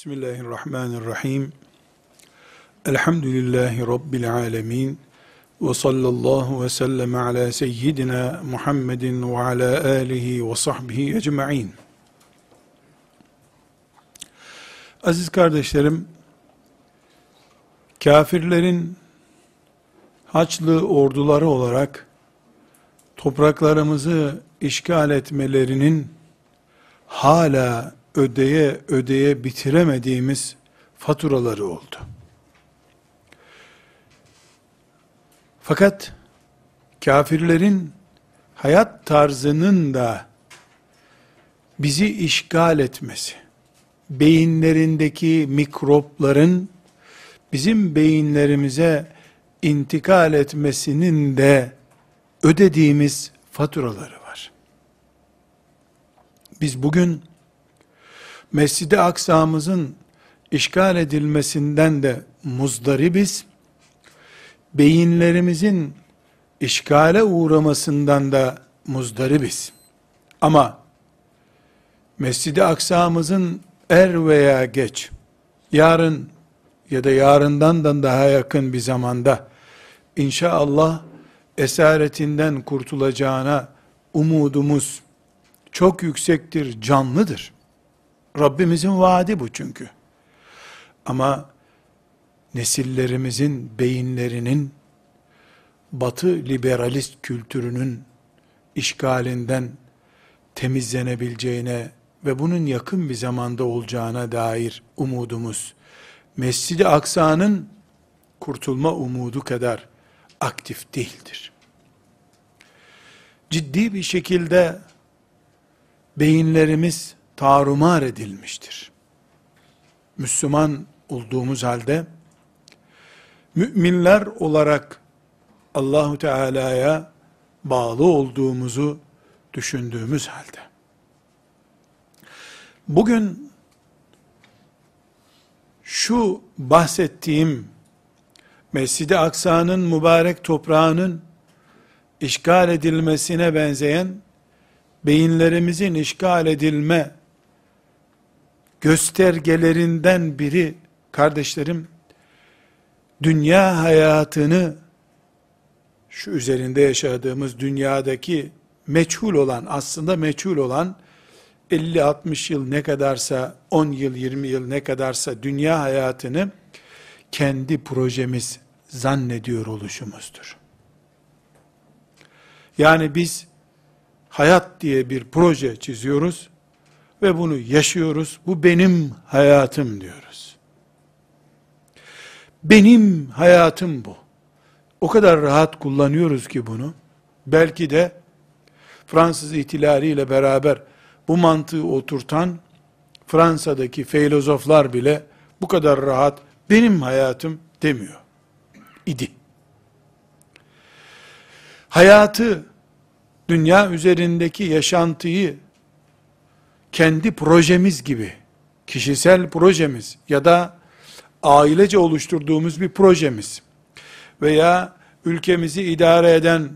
Bismillahirrahmanirrahim. Elhamdülillahi Rabbil alemin. Ve sallallahu ve sellem ala seyyidina Muhammedin ve ala alihi ve sahbihi ecma'in. Aziz kardeşlerim, kafirlerin Haçlı orduları olarak topraklarımızı işgal etmelerinin hala ödeye ödeye bitiremediğimiz faturaları oldu. Fakat kafirlerin hayat tarzının da bizi işgal etmesi, beyinlerindeki mikropların bizim beyinlerimize intikal etmesinin de ödediğimiz faturaları var. Biz bugün Mescid-i Aksa'mızın işgal edilmesinden de muzdaribiz. Beyinlerimizin işgale uğramasından da muzdaribiz. Ama Mescid-i Aksa'mızın er veya geç, yarın ya da yarından da daha yakın bir zamanda inşallah esaretinden kurtulacağına umudumuz çok yüksektir, canlıdır. Rabbimizin vaadi bu çünkü. Ama nesillerimizin beyinlerinin batı liberalist kültürünün işgalinden temizlenebileceğine ve bunun yakın bir zamanda olacağına dair umudumuz Mescid-i Aksa'nın kurtulma umudu kadar aktif değildir. Ciddi bir şekilde beyinlerimiz tarumar edilmiştir. Müslüman olduğumuz halde müminler olarak Allahu Teala'ya bağlı olduğumuzu düşündüğümüz halde bugün şu bahsettiğim Mescid-i Aksa'nın mübarek toprağının işgal edilmesine benzeyen beyinlerimizin işgal edilme göstergelerinden biri kardeşlerim dünya hayatını şu üzerinde yaşadığımız dünyadaki meçhul olan aslında meçhul olan 50-60 yıl ne kadarsa 10 yıl 20 yıl ne kadarsa dünya hayatını kendi projemiz zannediyor oluşumuzdur. Yani biz hayat diye bir proje çiziyoruz ve bunu yaşıyoruz. Bu benim hayatım diyoruz. Benim hayatım bu. O kadar rahat kullanıyoruz ki bunu. Belki de Fransız ihtilaliyle beraber bu mantığı oturtan Fransa'daki filozoflar bile bu kadar rahat benim hayatım demiyor. İdi. Hayatı, dünya üzerindeki yaşantıyı kendi projemiz gibi, kişisel projemiz ya da ailece oluşturduğumuz bir projemiz veya ülkemizi idare eden,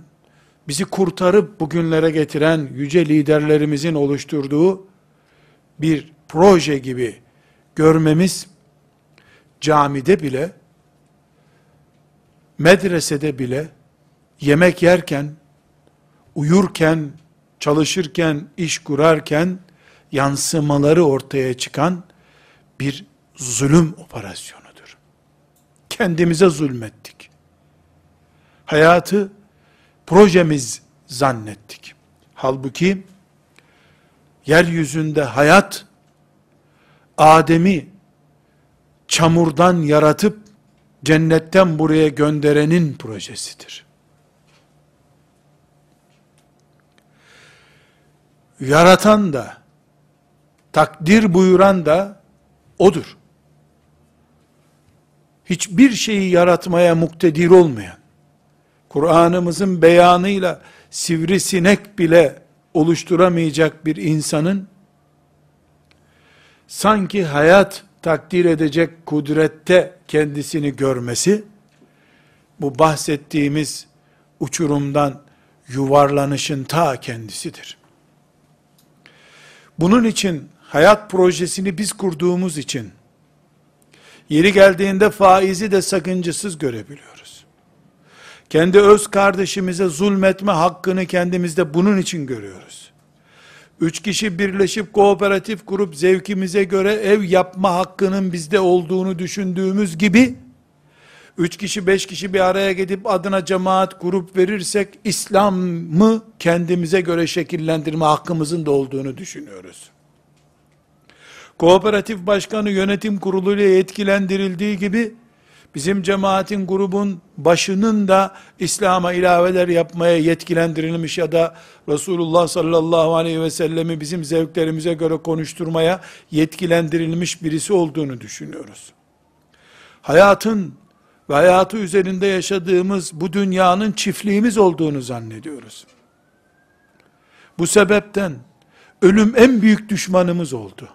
bizi kurtarıp bugünlere getiren yüce liderlerimizin oluşturduğu bir proje gibi görmemiz camide bile medresede bile yemek yerken, uyurken, çalışırken, iş kurarken yansımaları ortaya çıkan bir zulüm operasyonudur. Kendimize zulmettik. Hayatı projemiz zannettik. Halbuki yeryüzünde hayat Adem'i çamurdan yaratıp cennetten buraya gönderenin projesidir. Yaratan da takdir buyuran da odur. Hiçbir şeyi yaratmaya muktedir olmayan, Kur'an'ımızın beyanıyla sivrisinek bile oluşturamayacak bir insanın, sanki hayat takdir edecek kudrette kendisini görmesi, bu bahsettiğimiz uçurumdan yuvarlanışın ta kendisidir. Bunun için hayat projesini biz kurduğumuz için Yeri geldiğinde faizi de sakıncasız görebiliyoruz. Kendi öz kardeşimize zulmetme hakkını kendimizde bunun için görüyoruz. Üç kişi birleşip kooperatif kurup zevkimize göre ev yapma hakkının bizde olduğunu düşündüğümüz gibi, üç kişi beş kişi bir araya gidip adına cemaat kurup verirsek, İslam'ı kendimize göre şekillendirme hakkımızın da olduğunu düşünüyoruz. Kooperatif başkanı yönetim kuruluyla yetkilendirildiği gibi, bizim cemaatin grubun başının da İslam'a ilaveler yapmaya yetkilendirilmiş ya da Resulullah sallallahu aleyhi ve sellemi bizim zevklerimize göre konuşturmaya yetkilendirilmiş birisi olduğunu düşünüyoruz. Hayatın ve hayatı üzerinde yaşadığımız bu dünyanın çiftliğimiz olduğunu zannediyoruz. Bu sebepten ölüm en büyük düşmanımız oldu.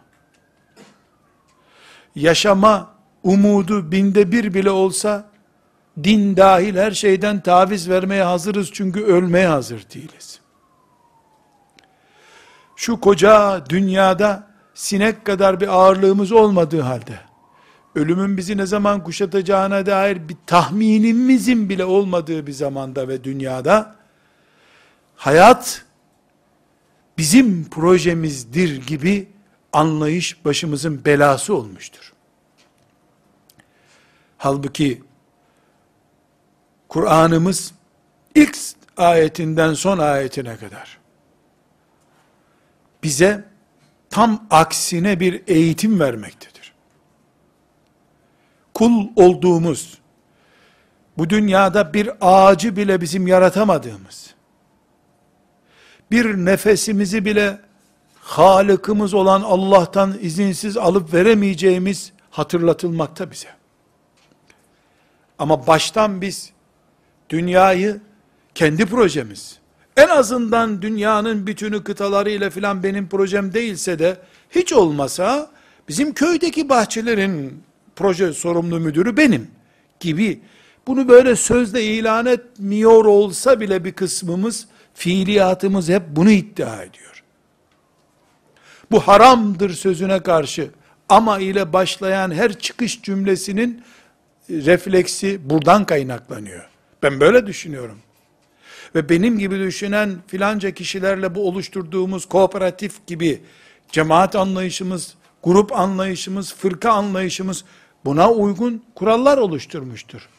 Yaşama umudu binde bir bile olsa, din dahil her şeyden taviz vermeye hazırız çünkü ölmeye hazır değiliz. Şu koca dünyada sinek kadar bir ağırlığımız olmadığı halde, ölümün bizi ne zaman kuşatacağına dair bir tahminimizin bile olmadığı bir zamanda ve dünyada, hayat, bizim projemizdir gibi anlayış başımızın belası olmuştur. Halbuki Kur'an'ımız ilk ayetinden son ayetine kadar bize tam aksine bir eğitim vermektedir. Kul olduğumuz, bu dünyada bir ağacı bile bizim yaratamadığımız, bir nefesimizi bile Halıkımız olan Allah'tan izinsiz alıp veremeyeceğimiz hatırlatılmakta bize. Ama baştan biz dünyayı kendi projemiz, en azından dünyanın bütünü kıtalarıyla filan benim projem değilse de hiç olmasa bizim köydeki bahçelerin proje sorumlu müdürü benim gibi bunu böyle sözde ilan etmiyor olsa bile bir kısmımız fiiliyatımız hep bunu iddia ediyor. Bu haramdır sözüne karşı ama ile başlayan her çıkış cümlesinin refleksi buradan kaynaklanıyor. Ben böyle düşünüyorum. Ve benim gibi düşünen filanca kişilerle bu oluşturduğumuz kooperatif gibi cemaat anlayışımız, grup anlayışımız, fırka anlayışımız buna uygun kurallar oluşturmuştur.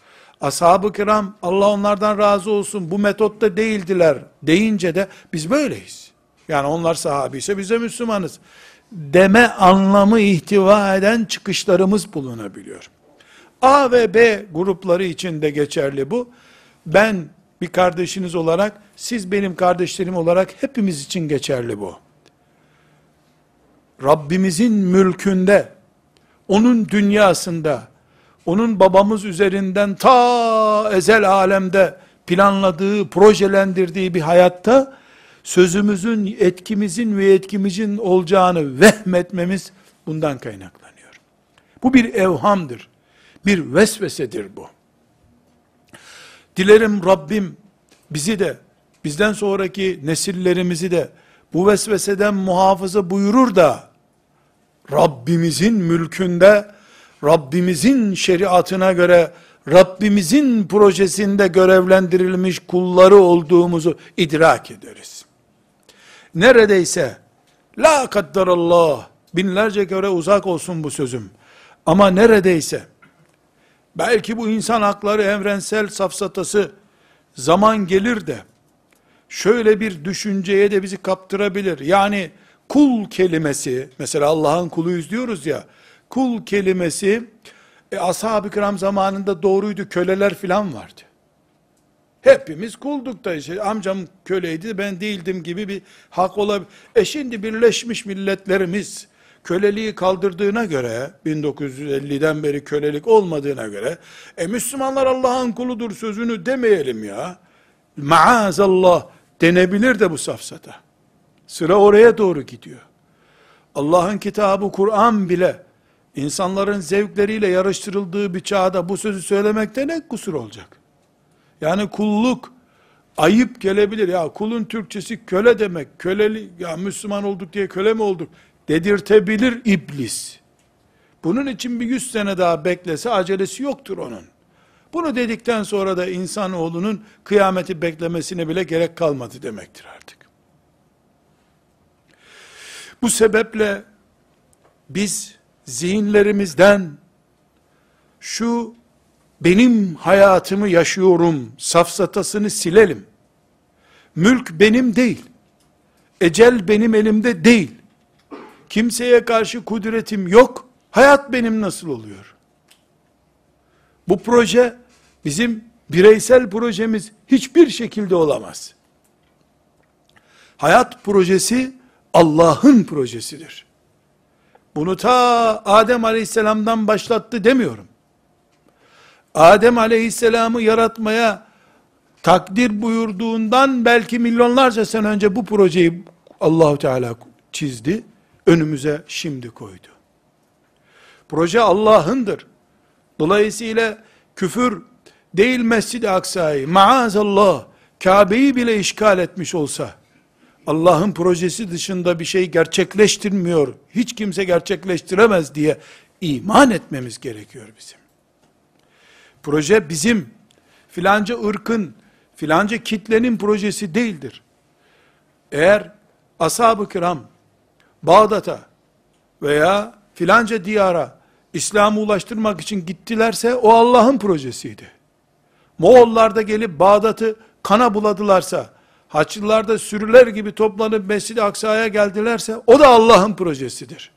Ashab-ı kiram Allah onlardan razı olsun bu metotta değildiler deyince de biz böyleyiz. Yani onlar sahabi ise biz de Müslümanız. Deme anlamı ihtiva eden çıkışlarımız bulunabiliyor. A ve B grupları için de geçerli bu. Ben bir kardeşiniz olarak, siz benim kardeşlerim olarak hepimiz için geçerli bu. Rabbimizin mülkünde, onun dünyasında, onun babamız üzerinden ta ezel alemde planladığı, projelendirdiği bir hayatta, sözümüzün, etkimizin ve etkimizin olacağını vehmetmemiz bundan kaynaklanıyor. Bu bir evhamdır. Bir vesvesedir bu. Dilerim Rabbim bizi de, bizden sonraki nesillerimizi de bu vesveseden muhafaza buyurur da, Rabbimizin mülkünde, Rabbimizin şeriatına göre, Rabbimizin projesinde görevlendirilmiş kulları olduğumuzu idrak ederiz. Neredeyse, la kaddarallah, binlerce kere uzak olsun bu sözüm, ama neredeyse, belki bu insan hakları evrensel safsatası zaman gelir de şöyle bir düşünceye de bizi kaptırabilir. Yani kul kelimesi mesela Allah'ın kuluyuz diyoruz ya kul kelimesi e, ashab-ı kiram zamanında doğruydu köleler filan vardı. Hepimiz kulduk da işte amcam köleydi ben değildim gibi bir hak olabilir. E şimdi Birleşmiş Milletlerimiz köleliği kaldırdığına göre 1950'den beri kölelik olmadığına göre e Müslümanlar Allah'ın kuludur sözünü demeyelim ya. Maazallah denebilir de bu safsata. Sıra oraya doğru gidiyor. Allah'ın kitabı Kur'an bile insanların zevkleriyle yarıştırıldığı bir çağda bu sözü söylemekte ne kusur olacak? Yani kulluk ayıp gelebilir. Ya kulun Türkçesi köle demek. Köleli ya Müslüman olduk diye köle mi olduk? dedirtebilir iblis. Bunun için bir yüz sene daha beklese acelesi yoktur onun. Bunu dedikten sonra da insanoğlunun kıyameti beklemesine bile gerek kalmadı demektir artık. Bu sebeple biz zihinlerimizden şu benim hayatımı yaşıyorum safsatasını silelim. Mülk benim değil. Ecel benim elimde değil. Kimseye karşı kudretim yok. Hayat benim nasıl oluyor? Bu proje bizim bireysel projemiz hiçbir şekilde olamaz. Hayat projesi Allah'ın projesidir. Bunu ta Adem Aleyhisselam'dan başlattı demiyorum. Adem Aleyhisselam'ı yaratmaya takdir buyurduğundan belki milyonlarca sene önce bu projeyi Allahu Teala çizdi. Önümüze şimdi koydu. Proje Allah'ındır. Dolayısıyla küfür değil Mescid-i Aksa'yı, maazallah, Kabe'yi bile işgal etmiş olsa, Allah'ın projesi dışında bir şey gerçekleştirmiyor, hiç kimse gerçekleştiremez diye iman etmemiz gerekiyor bizim. Proje bizim, filanca ırkın, filanca kitlenin projesi değildir. Eğer ashab-ı kiram, Bağdat'a veya filanca diyara İslam'ı ulaştırmak için gittilerse o Allah'ın projesiydi. Moğollar da gelip Bağdat'ı kana buladılarsa, Haçlılar da sürüler gibi toplanıp Mescid-i Aksa'ya geldilerse o da Allah'ın projesidir.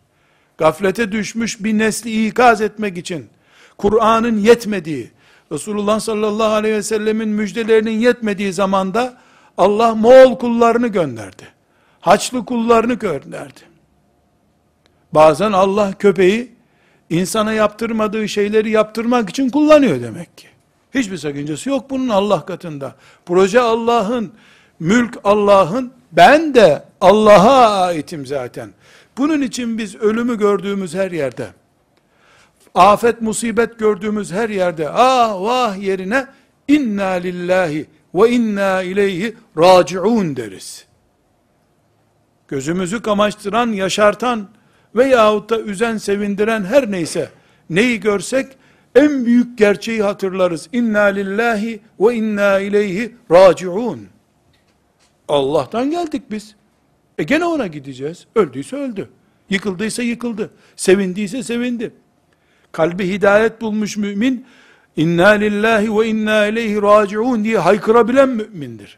Gaflete düşmüş bir nesli ikaz etmek için Kur'an'ın yetmediği, Resulullah sallallahu aleyhi ve sellemin müjdelerinin yetmediği zamanda Allah Moğol kullarını gönderdi. Haçlı kullarını gönderdi. Bazen Allah köpeği insana yaptırmadığı şeyleri yaptırmak için kullanıyor demek ki. Hiçbir sakıncası yok bunun Allah katında. Proje Allah'ın, mülk Allah'ın, ben de Allah'a aitim zaten. Bunun için biz ölümü gördüğümüz her yerde, afet musibet gördüğümüz her yerde, ah vah yerine, inna lillahi ve inna ileyhi raciun deriz. Gözümüzü kamaştıran, yaşartan, veyahut da üzen, sevindiren her neyse, neyi görsek, en büyük gerçeği hatırlarız. İnna lillahi ve inna ileyhi raciun. Allah'tan geldik biz. E gene ona gideceğiz. Öldüyse öldü. Yıkıldıysa yıkıldı. Sevindiyse sevindi. Kalbi hidayet bulmuş mümin, inna lillahi ve inna ileyhi raciun diye haykırabilen mümindir.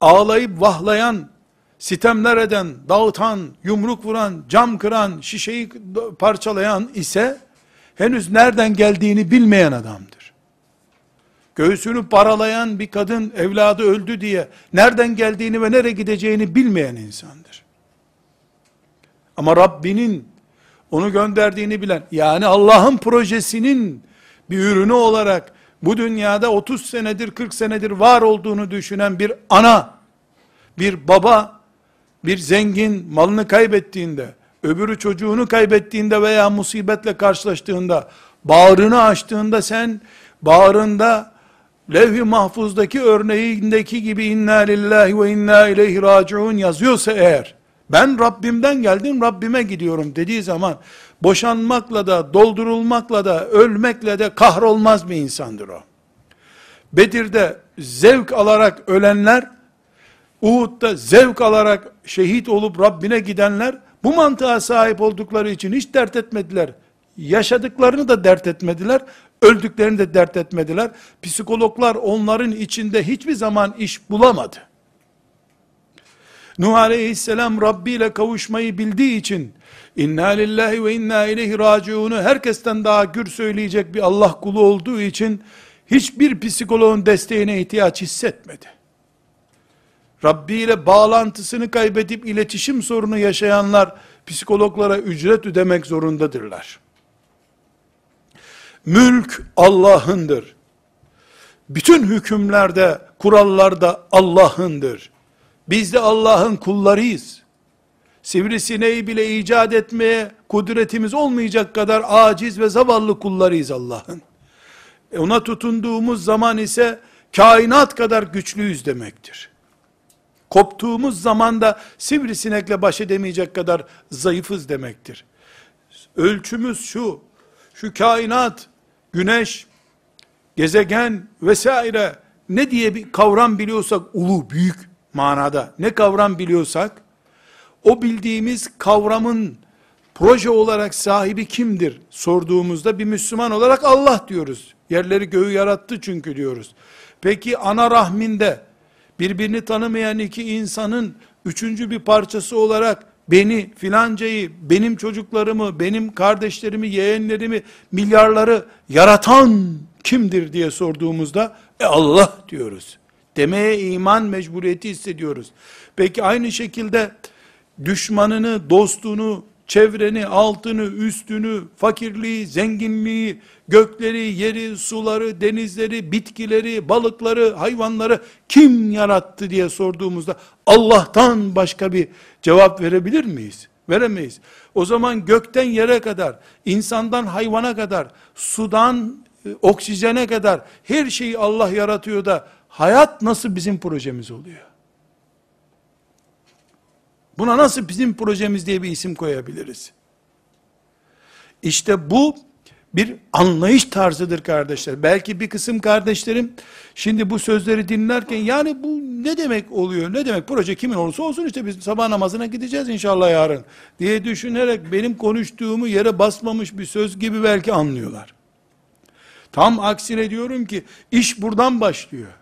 Ağlayıp vahlayan, sitemler eden, dağıtan, yumruk vuran, cam kıran, şişeyi parçalayan ise, henüz nereden geldiğini bilmeyen adamdır. Göğsünü paralayan bir kadın evladı öldü diye nereden geldiğini ve nereye gideceğini bilmeyen insandır. Ama Rabbinin onu gönderdiğini bilen, yani Allah'ın projesinin bir ürünü olarak bu dünyada 30 senedir 40 senedir var olduğunu düşünen bir ana, bir baba, bir zengin malını kaybettiğinde, öbürü çocuğunu kaybettiğinde veya musibetle karşılaştığında, bağrını açtığında sen, bağrında, levh-i mahfuzdaki örneğindeki gibi inna lillahi ve inna ileyhi raciun yazıyorsa eğer, ben Rabbimden geldim, Rabbime gidiyorum dediği zaman, boşanmakla da, doldurulmakla da, ölmekle de kahrolmaz bir insandır o. Bedir'de zevk alarak ölenler, Uhud'da zevk alarak şehit olup Rabbine gidenler, bu mantığa sahip oldukları için hiç dert etmediler. Yaşadıklarını da dert etmediler, öldüklerini de dert etmediler. Psikologlar onların içinde hiçbir zaman iş bulamadı. Nuh aleyhisselam Rabbi ile kavuşmayı bildiği için inna lillahi ve inna ileyhi raciunu herkesten daha gür söyleyecek bir Allah kulu olduğu için hiçbir psikoloğun desteğine ihtiyaç hissetmedi. Rabbi ile bağlantısını kaybedip iletişim sorunu yaşayanlar psikologlara ücret ödemek zorundadırlar. Mülk Allah'ındır. Bütün hükümlerde, kurallarda Allah'ındır. Biz de Allah'ın kullarıyız. Sivrisineği bile icat etmeye kudretimiz olmayacak kadar aciz ve zavallı kullarıyız Allah'ın. E ona tutunduğumuz zaman ise kainat kadar güçlüyüz demektir. Koptuğumuz zaman da sivrisinekle baş edemeyecek kadar zayıfız demektir. ölçümüz şu, şu kainat, güneş, gezegen vesaire ne diye bir kavram biliyorsak ulu büyük manada ne kavram biliyorsak o bildiğimiz kavramın proje olarak sahibi kimdir sorduğumuzda bir Müslüman olarak Allah diyoruz. Yerleri göğü yarattı çünkü diyoruz. Peki ana rahminde birbirini tanımayan iki insanın üçüncü bir parçası olarak beni, filancayı, benim çocuklarımı, benim kardeşlerimi, yeğenlerimi, milyarları yaratan kimdir diye sorduğumuzda e Allah diyoruz. Demeye iman mecburiyeti hissediyoruz. Peki aynı şekilde düşmanını, dostunu, çevreni, altını, üstünü, fakirliği, zenginliği, gökleri, yeri, suları, denizleri, bitkileri, balıkları, hayvanları kim yarattı diye sorduğumuzda Allah'tan başka bir cevap verebilir miyiz? Veremeyiz. O zaman gökten yere kadar, insandan hayvana kadar, sudan e, oksijene kadar her şeyi Allah yaratıyor da hayat nasıl bizim projemiz oluyor? Buna nasıl bizim projemiz diye bir isim koyabiliriz? İşte bu bir anlayış tarzıdır kardeşler. Belki bir kısım kardeşlerim şimdi bu sözleri dinlerken yani bu ne demek oluyor? Ne demek? Proje kimin olursa olsun işte biz sabah namazına gideceğiz inşallah yarın diye düşünerek benim konuştuğumu yere basmamış bir söz gibi belki anlıyorlar. Tam aksine diyorum ki iş buradan başlıyor.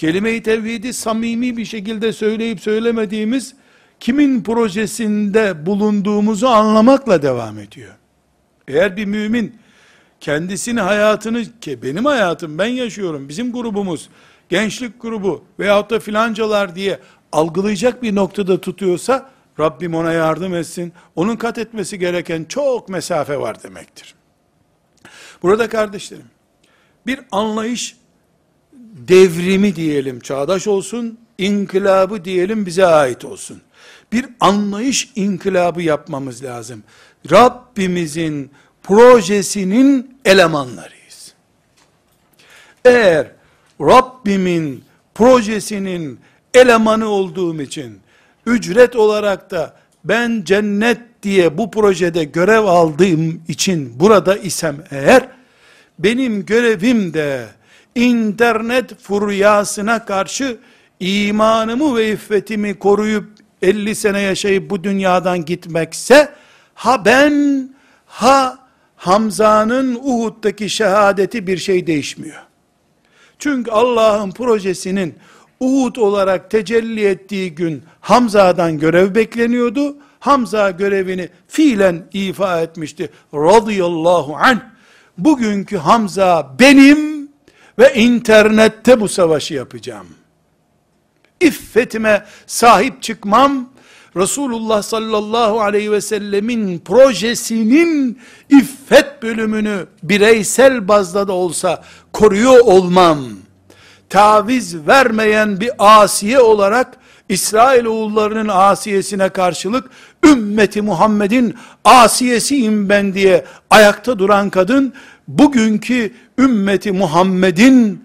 Kelime-i tevhidi samimi bir şekilde söyleyip söylemediğimiz kimin projesinde bulunduğumuzu anlamakla devam ediyor. Eğer bir mümin kendisini hayatını ki benim hayatım ben yaşıyorum bizim grubumuz gençlik grubu veyahut da filancalar diye algılayacak bir noktada tutuyorsa Rabbim ona yardım etsin. Onun kat etmesi gereken çok mesafe var demektir. Burada kardeşlerim bir anlayış devrimi diyelim çağdaş olsun, inkılabı diyelim bize ait olsun. Bir anlayış inkılabı yapmamız lazım. Rabbimizin projesinin elemanlarıyız. Eğer Rabbimin projesinin elemanı olduğum için ücret olarak da ben cennet diye bu projede görev aldığım için burada isem eğer benim görevim de internet furyasına karşı imanımı ve iffetimi koruyup 50 sene yaşayıp bu dünyadan gitmekse ha ben ha Hamza'nın Uhud'daki şehadeti bir şey değişmiyor. Çünkü Allah'ın projesinin Uhud olarak tecelli ettiği gün Hamza'dan görev bekleniyordu. Hamza görevini fiilen ifa etmişti. Radıyallahu anh. Bugünkü Hamza benim ve internette bu savaşı yapacağım. İffetime sahip çıkmam, Resulullah sallallahu aleyhi ve sellemin projesinin iffet bölümünü bireysel bazda da olsa koruyor olmam, taviz vermeyen bir asiye olarak İsrail oğullarının asiyesine karşılık ümmeti Muhammed'in asiyesiyim ben diye ayakta duran kadın bugünkü ümmeti Muhammed'in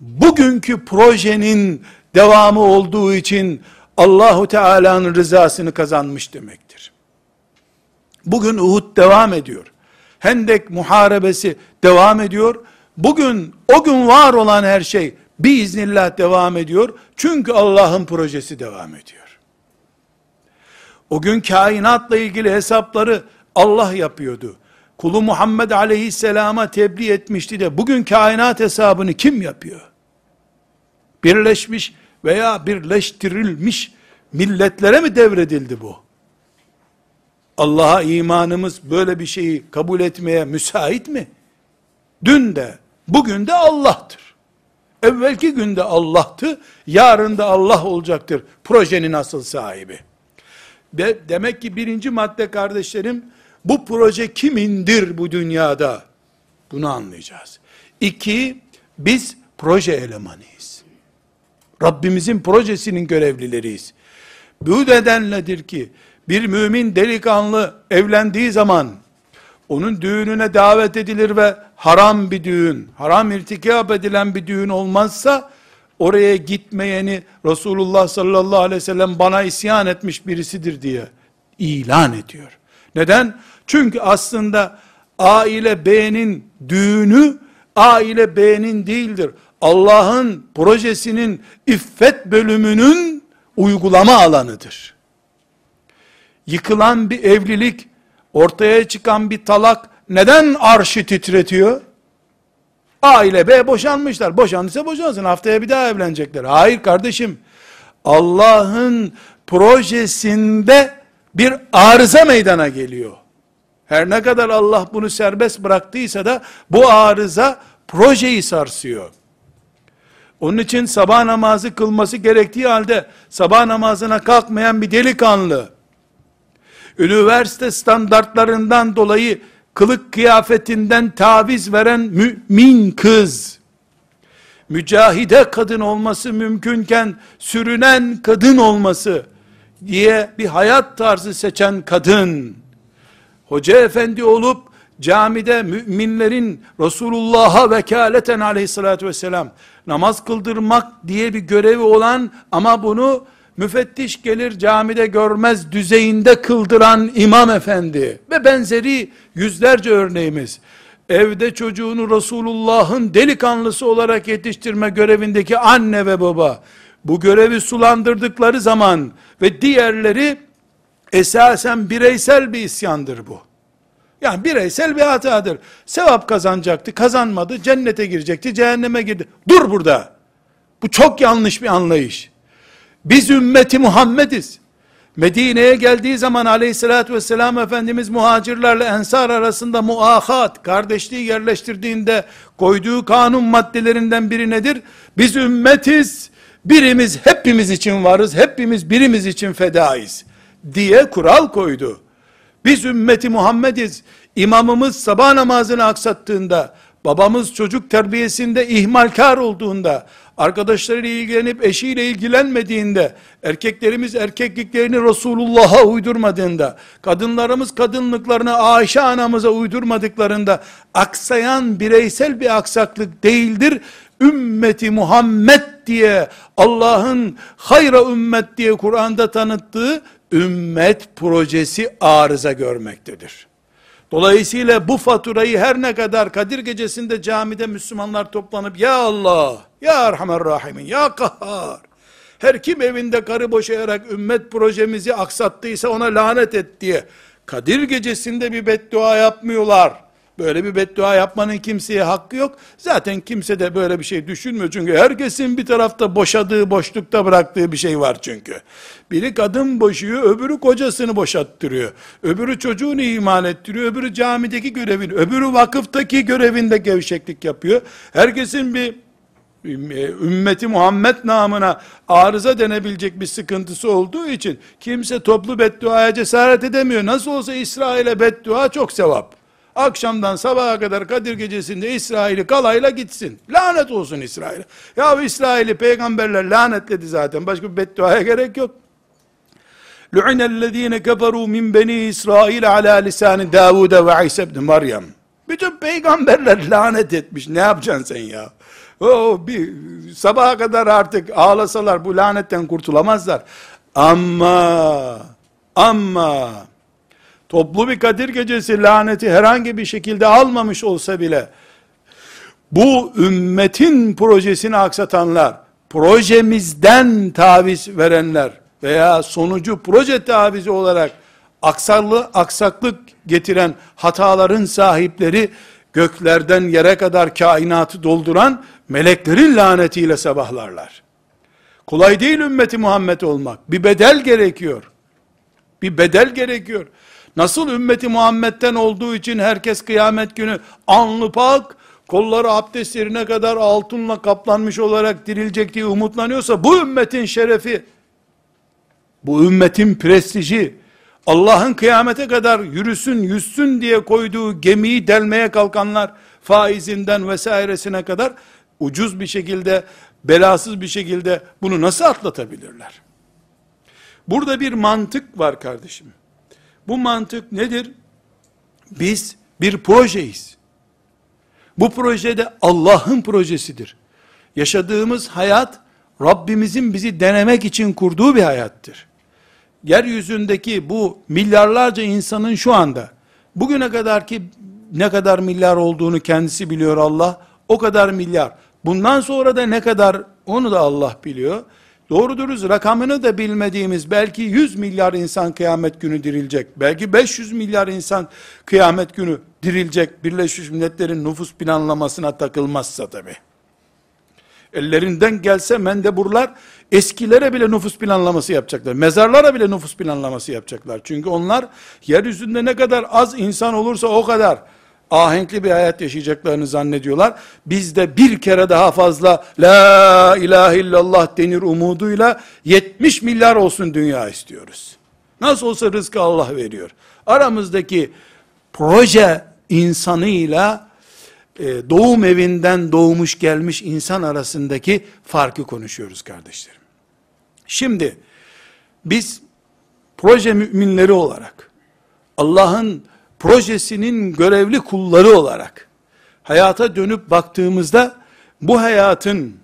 bugünkü projenin devamı olduğu için Allahu Teala'nın rızasını kazanmış demektir. Bugün Uhud devam ediyor. Hendek muharebesi devam ediyor. Bugün o gün var olan her şey biiznillah devam ediyor. Çünkü Allah'ın projesi devam ediyor. O gün kainatla ilgili hesapları Allah yapıyordu. Kulu Muhammed aleyhisselama tebliğ etmişti de bugün kainat hesabını kim yapıyor? Birleşmiş veya birleştirilmiş milletlere mi devredildi bu? Allah'a imanımız böyle bir şeyi kabul etmeye müsait mi? Dün de, bugün de Allah'tır. Evvelki günde Allah'tı, yarın da Allah olacaktır. Projenin asıl sahibi. De, demek ki birinci madde kardeşlerim, bu proje kimindir bu dünyada? Bunu anlayacağız. İki, biz proje elemanıyız. Rabbimizin projesinin görevlileriyiz. Bu nedenledir ki, bir mümin delikanlı evlendiği zaman, onun düğününe davet edilir ve haram bir düğün, haram irtikap edilen bir düğün olmazsa, oraya gitmeyeni Resulullah sallallahu aleyhi ve sellem bana isyan etmiş birisidir diye ilan ediyor. Neden? Çünkü aslında A ile B'nin düğünü A ile B'nin değildir. Allah'ın projesinin iffet bölümünün uygulama alanıdır. Yıkılan bir evlilik, ortaya çıkan bir talak neden arşı titretiyor? A ile B boşanmışlar. Boşandıysa boşansın. Haftaya bir daha evlenecekler. Hayır kardeşim. Allah'ın projesinde bir arıza meydana geliyor. Her ne kadar Allah bunu serbest bıraktıysa da bu arıza projeyi sarsıyor. Onun için sabah namazı kılması gerektiği halde sabah namazına kalkmayan bir delikanlı, üniversite standartlarından dolayı kılık kıyafetinden taviz veren mümin kız, mücahide kadın olması mümkünken sürünen kadın olması diye bir hayat tarzı seçen kadın, hoca efendi olup camide müminlerin Resulullah'a vekaleten aleyhissalatü vesselam namaz kıldırmak diye bir görevi olan ama bunu müfettiş gelir camide görmez düzeyinde kıldıran imam efendi ve benzeri yüzlerce örneğimiz. Evde çocuğunu Resulullah'ın delikanlısı olarak yetiştirme görevindeki anne ve baba bu görevi sulandırdıkları zaman ve diğerleri esasen bireysel bir isyandır bu. Yani bireysel bir hatadır. Sevap kazanacaktı, kazanmadı, cennete girecekti, cehenneme girdi. Dur burada. Bu çok yanlış bir anlayış. Biz ümmeti Muhammediz. Medine'ye geldiği zaman aleyhissalatü vesselam Efendimiz muhacirlerle ensar arasında muahat, kardeşliği yerleştirdiğinde koyduğu kanun maddelerinden biri nedir? Biz ümmetiz, birimiz hepimiz için varız, hepimiz birimiz için fedaiz diye kural koydu. Biz ümmeti Muhammediz. İmamımız sabah namazını aksattığında, babamız çocuk terbiyesinde ihmalkar olduğunda, arkadaşlarıyla ilgilenip eşiyle ilgilenmediğinde, erkeklerimiz erkekliklerini Resulullah'a uydurmadığında, kadınlarımız kadınlıklarını Ayşe anamıza uydurmadıklarında, aksayan bireysel bir aksaklık değildir, ümmeti Muhammed diye Allah'ın hayra ümmet diye Kur'an'da tanıttığı ümmet projesi arıza görmektedir. Dolayısıyla bu faturayı her ne kadar Kadir gecesinde camide Müslümanlar toplanıp ya Allah, ya Erhamer Rahimin, ya Kahhar, her kim evinde karı boşayarak ümmet projemizi aksattıysa ona lanet et diye Kadir gecesinde bir beddua yapmıyorlar. Böyle bir beddua yapmanın kimseye hakkı yok. Zaten kimse de böyle bir şey düşünmüyor. Çünkü herkesin bir tarafta boşadığı, boşlukta bıraktığı bir şey var çünkü. Biri kadın boşuyor, öbürü kocasını boşattırıyor. Öbürü çocuğunu iman ettiriyor, öbürü camideki görevini, öbürü vakıftaki görevinde gevşeklik yapıyor. Herkesin bir ümmeti Muhammed namına arıza denebilecek bir sıkıntısı olduğu için kimse toplu bedduaya cesaret edemiyor. Nasıl olsa İsrail'e beddua çok sevap. Akşamdan sabaha kadar Kadir gecesinde İsrail'i kalayla gitsin. Lanet olsun İsrail'e. Ya İsrail'i peygamberler lanetledi zaten. Başka bir bedduaya gerek yok. لُعِنَ الَّذ۪ينَ كَفَرُوا مِنْ بَنِي İsrail ala lisani Davud ve İsa ibn Meryem. Bütün peygamberler lanet etmiş. Ne yapacaksın sen ya? O bir sabaha kadar artık ağlasalar bu lanetten kurtulamazlar. Ama ama toplu bir Kadir gecesi laneti herhangi bir şekilde almamış olsa bile, bu ümmetin projesini aksatanlar, projemizden taviz verenler veya sonucu proje tavizi olarak aksarlı, aksaklık getiren hataların sahipleri, göklerden yere kadar kainatı dolduran meleklerin lanetiyle sabahlarlar. Kolay değil ümmeti Muhammed olmak. Bir bedel gerekiyor. Bir bedel gerekiyor. Nasıl ümmeti Muhammed'den olduğu için herkes kıyamet günü anlı pak, kolları abdest yerine kadar altınla kaplanmış olarak dirilecek diye umutlanıyorsa, bu ümmetin şerefi, bu ümmetin prestiji, Allah'ın kıyamete kadar yürüsün, yüzsün diye koyduğu gemiyi delmeye kalkanlar, faizinden vesairesine kadar, ucuz bir şekilde, belasız bir şekilde bunu nasıl atlatabilirler? Burada bir mantık var kardeşim. Bu mantık nedir? Biz bir projeyiz. Bu projede Allah'ın projesidir. Yaşadığımız hayat Rabbimizin bizi denemek için kurduğu bir hayattır. Yeryüzündeki bu milyarlarca insanın şu anda Bugüne kadar ki ne kadar milyar olduğunu kendisi biliyor Allah. O kadar milyar. Bundan sonra da ne kadar onu da Allah biliyor. Doğru dürüst rakamını da bilmediğimiz belki 100 milyar insan kıyamet günü dirilecek. Belki 500 milyar insan kıyamet günü dirilecek. Birleşmiş Milletler'in nüfus planlamasına takılmazsa tabi. Ellerinden gelse mendeburlar eskilere bile nüfus planlaması yapacaklar. Mezarlara bile nüfus planlaması yapacaklar. Çünkü onlar yeryüzünde ne kadar az insan olursa o kadar ahenkli bir hayat yaşayacaklarını zannediyorlar. Biz de bir kere daha fazla la ilahe illallah denir umuduyla 70 milyar olsun dünya istiyoruz. Nasıl olsa rızkı Allah veriyor. Aramızdaki proje insanıyla e, doğum evinden doğmuş gelmiş insan arasındaki farkı konuşuyoruz kardeşlerim. Şimdi biz proje müminleri olarak Allah'ın projesinin görevli kulları olarak hayata dönüp baktığımızda bu hayatın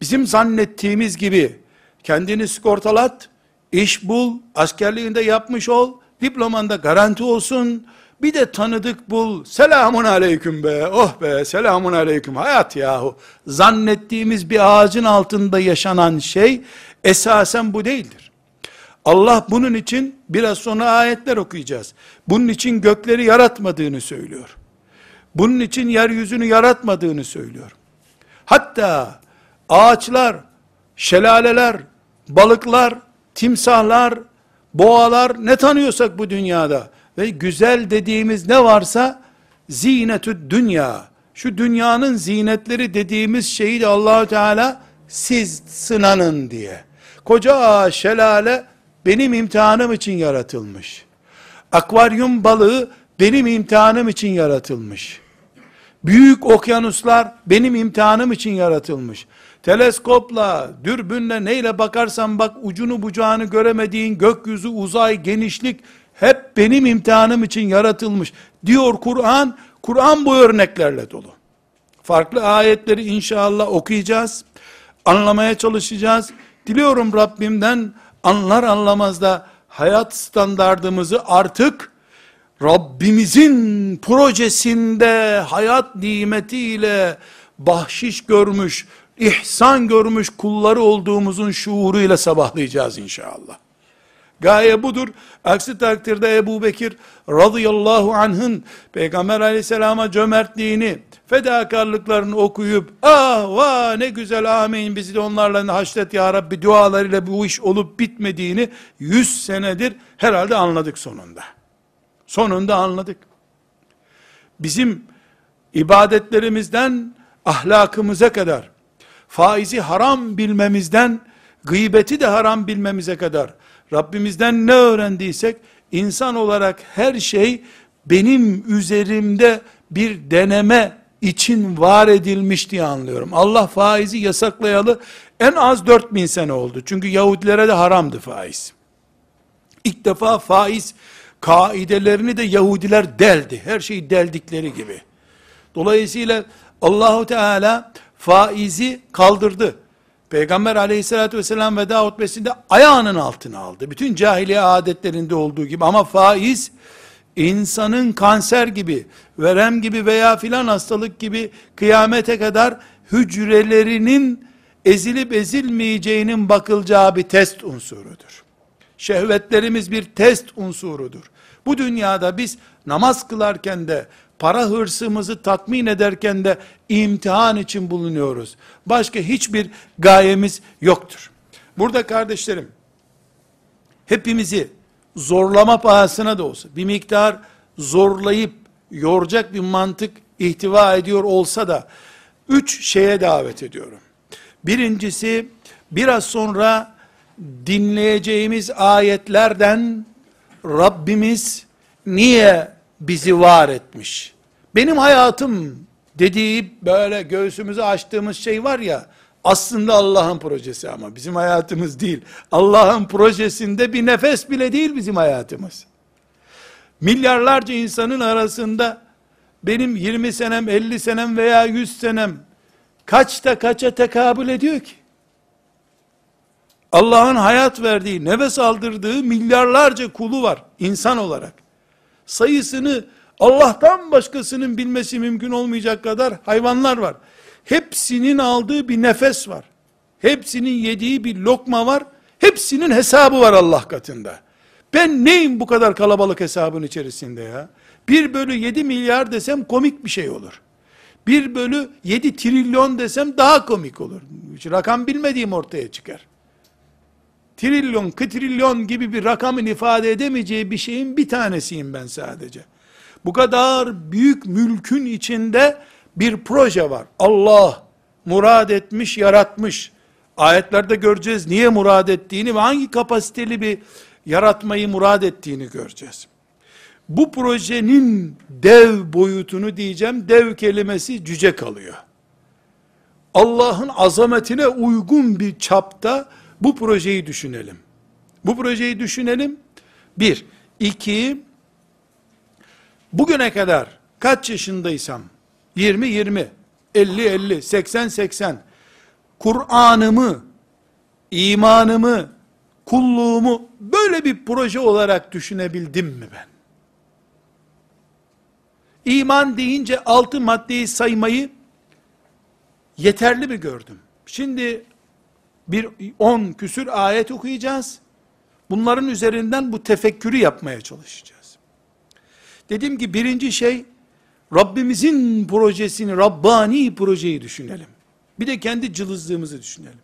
bizim zannettiğimiz gibi kendini sigortalat, iş bul, askerliğinde yapmış ol, diplomanda garanti olsun, bir de tanıdık bul, selamun aleyküm be, oh be, selamun aleyküm, hayat yahu. Zannettiğimiz bir ağacın altında yaşanan şey, esasen bu değildir. Allah bunun için biraz sonra ayetler okuyacağız. Bunun için gökleri yaratmadığını söylüyor. Bunun için yeryüzünü yaratmadığını söylüyor. Hatta ağaçlar, şelaleler, balıklar, timsahlar, boğalar ne tanıyorsak bu dünyada ve güzel dediğimiz ne varsa zinetü dünya. Şu dünyanın zinetleri dediğimiz şeyi de Allahu Teala siz sınanın diye. Koca ağaç, şelale benim imtihanım için yaratılmış. Akvaryum balığı benim imtihanım için yaratılmış. Büyük okyanuslar benim imtihanım için yaratılmış. Teleskopla, dürbünle neyle bakarsan bak ucunu bucağını göremediğin gökyüzü, uzay, genişlik hep benim imtihanım için yaratılmış. Diyor Kur'an, Kur'an bu örneklerle dolu. Farklı ayetleri inşallah okuyacağız. Anlamaya çalışacağız. Diliyorum Rabbimden anlar anlamaz da hayat standardımızı artık Rabbimizin projesinde hayat nimetiyle bahşiş görmüş, ihsan görmüş kulları olduğumuzun şuuruyla sabahlayacağız inşallah. Gaye budur. Aksi takdirde Ebu Bekir radıyallahu anh'ın Peygamber aleyhisselama cömertliğini, fedakarlıklarını okuyup, ah vah ne güzel amin bizi de onlarla haşret ya Rabbi dualarıyla bu iş olup bitmediğini 100 senedir herhalde anladık sonunda. Sonunda anladık. Bizim ibadetlerimizden ahlakımıza kadar, faizi haram bilmemizden, gıybeti de haram bilmemize kadar, Rabbimizden ne öğrendiysek, insan olarak her şey benim üzerimde bir deneme için var edilmiş diye anlıyorum. Allah faizi yasaklayalı en az 4000 sene oldu. Çünkü Yahudilere de haramdı faiz. İlk defa faiz kaidelerini de Yahudiler deldi. Her şeyi deldikleri gibi. Dolayısıyla Allahu Teala faizi kaldırdı. Peygamber aleyhissalatü vesselam veda hutbesinde ayağının altına aldı. Bütün cahiliye adetlerinde olduğu gibi ama faiz insanın kanser gibi, verem gibi veya filan hastalık gibi kıyamete kadar hücrelerinin ezilip ezilmeyeceğinin bakılacağı bir test unsurudur. Şehvetlerimiz bir test unsurudur. Bu dünyada biz namaz kılarken de, para hırsımızı tatmin ederken de imtihan için bulunuyoruz. Başka hiçbir gayemiz yoktur. Burada kardeşlerim, hepimizi zorlama pahasına da olsa, bir miktar zorlayıp yoracak bir mantık ihtiva ediyor olsa da, üç şeye davet ediyorum. Birincisi, biraz sonra dinleyeceğimiz ayetlerden, Rabbimiz niye bizi var etmiş? Benim hayatım dediği böyle göğsümüzü açtığımız şey var ya, aslında Allah'ın projesi ama bizim hayatımız değil. Allah'ın projesinde bir nefes bile değil bizim hayatımız. Milyarlarca insanın arasında benim 20 senem, 50 senem veya 100 senem kaçta kaça tekabül ediyor ki? Allah'ın hayat verdiği, nefes aldırdığı milyarlarca kulu var insan olarak. Sayısını Allah'tan başkasının bilmesi mümkün olmayacak kadar hayvanlar var. Hepsinin aldığı bir nefes var. Hepsinin yediği bir lokma var. Hepsinin hesabı var Allah katında. Ben neyim bu kadar kalabalık hesabın içerisinde ya? 1 bölü 7 milyar desem komik bir şey olur. 1 bölü 7 trilyon desem daha komik olur. Hiç rakam bilmediğim ortaya çıkar. Trilyon, kıtrilyon gibi bir rakamın ifade edemeyeceği bir şeyin bir tanesiyim ben sadece. Bu kadar büyük mülkün içinde bir proje var. Allah murad etmiş, yaratmış. Ayetlerde göreceğiz niye murad ettiğini ve hangi kapasiteli bir yaratmayı murad ettiğini göreceğiz. Bu projenin dev boyutunu diyeceğim, dev kelimesi cüce kalıyor. Allah'ın azametine uygun bir çapta bu projeyi düşünelim. Bu projeyi düşünelim. Bir. iki, bugüne kadar kaç yaşındaysam, 20, 20, 50, 50, 80, 80, Kur'an'ımı, imanımı, kulluğumu böyle bir proje olarak düşünebildim mi ben? İman deyince altı maddeyi saymayı yeterli mi gördüm? Şimdi bir on küsür ayet okuyacağız. Bunların üzerinden bu tefekkürü yapmaya çalışacağız. Dedim ki birinci şey Rabbimizin projesini, Rabbani projeyi düşünelim. Bir de kendi cılızlığımızı düşünelim.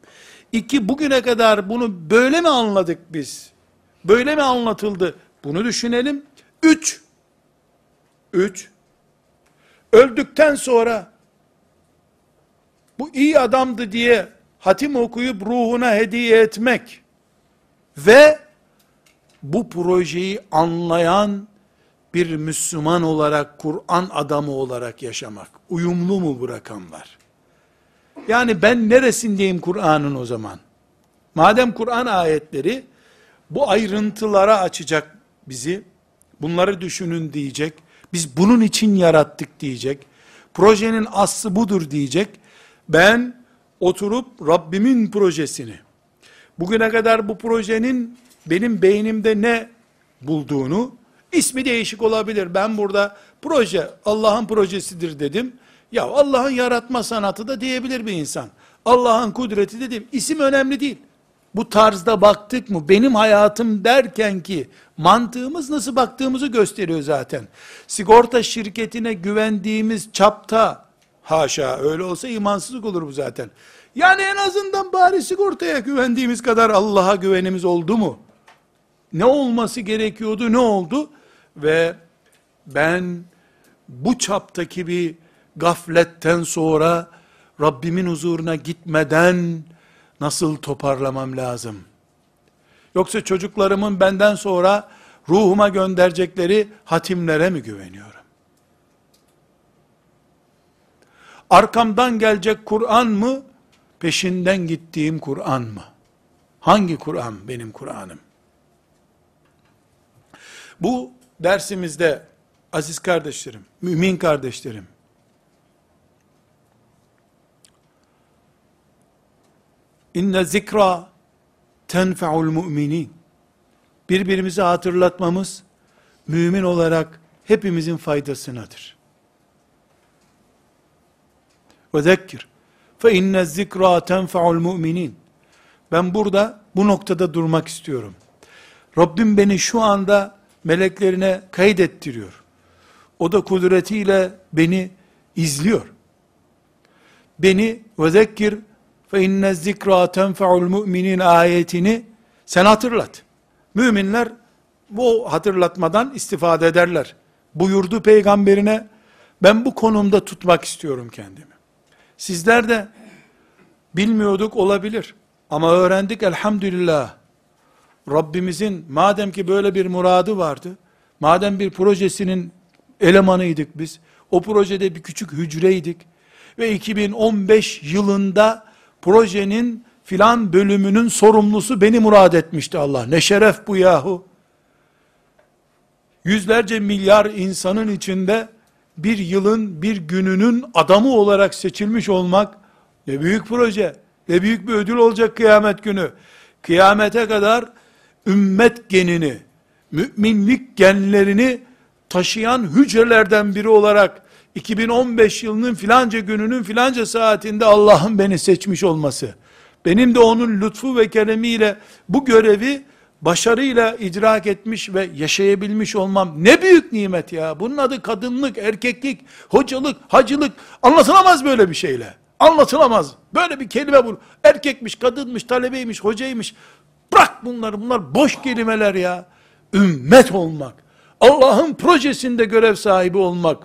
İki, bugüne kadar bunu böyle mi anladık biz? Böyle mi anlatıldı? Bunu düşünelim. Üç, üç, öldükten sonra bu iyi adamdı diye hatim okuyup ruhuna hediye etmek ve bu projeyi anlayan bir Müslüman olarak, Kur'an adamı olarak yaşamak. Uyumlu mu bu rakamlar? Yani ben neresindeyim Kur'an'ın o zaman? Madem Kur'an ayetleri bu ayrıntılara açacak bizi, bunları düşünün diyecek, biz bunun için yarattık diyecek, projenin aslı budur diyecek, ben oturup Rabbimin projesini, bugüne kadar bu projenin benim beynimde ne bulduğunu, ismi değişik olabilir. Ben burada proje Allah'ın projesidir dedim. Ya Allah'ın yaratma sanatı da diyebilir bir insan. Allah'ın kudreti dedim. İsim önemli değil. Bu tarzda baktık mı benim hayatım derken ki mantığımız nasıl baktığımızı gösteriyor zaten. Sigorta şirketine güvendiğimiz çapta haşa öyle olsa imansızlık olur bu zaten. Yani en azından bari sigortaya güvendiğimiz kadar Allah'a güvenimiz oldu mu? Ne olması gerekiyordu ne oldu? Ve ben bu çaptaki bir gafletten sonra Rabbimin huzuruna gitmeden nasıl toparlamam lazım? Yoksa çocuklarımın benden sonra ruhuma gönderecekleri hatimlere mi güveniyorum? Arkamdan gelecek Kur'an mı? Peşinden gittiğim Kur'an mı? Hangi Kur'an benim Kur'an'ım? Bu dersimizde aziz kardeşlerim, mümin kardeşlerim, İnne zikra tenfe'ul müminin. Birbirimizi hatırlatmamız, mümin olarak hepimizin faydasınadır. Ve zekkir. Fe inne zikra tenfe'ul müminin. Ben burada bu noktada durmak istiyorum. Rabbim beni şu anda meleklerine kaydettiriyor. O da kudretiyle beni izliyor. Beni ve zekkir fe inne zikra tenfe'ul müminin ayetini sen hatırlat. Müminler bu hatırlatmadan istifade ederler. Buyurdu peygamberine ben bu konumda tutmak istiyorum kendimi. Sizler de bilmiyorduk olabilir. Ama öğrendik elhamdülillah. Rabbimizin madem ki böyle bir muradı vardı, madem bir projesinin elemanıydık biz, o projede bir küçük hücreydik ve 2015 yılında projenin filan bölümünün sorumlusu beni murad etmişti Allah. Ne şeref bu yahu. Yüzlerce milyar insanın içinde bir yılın bir gününün adamı olarak seçilmiş olmak ne büyük proje, ne büyük bir ödül olacak kıyamet günü. Kıyamete kadar ümmet genini, müminlik genlerini taşıyan hücrelerden biri olarak 2015 yılının filanca gününün filanca saatinde Allah'ın beni seçmiş olması, benim de onun lütfu ve keremiyle bu görevi başarıyla idrak etmiş ve yaşayabilmiş olmam ne büyük nimet ya. Bunun adı kadınlık, erkeklik, hocalık, hacılık anlatılamaz böyle bir şeyle. Anlatılamaz. Böyle bir kelime bu. Erkekmiş, kadınmış, talebeymiş, hocaymış. Bırak bunları. Bunlar boş kelimeler ya. Ümmet olmak. Allah'ın projesinde görev sahibi olmak.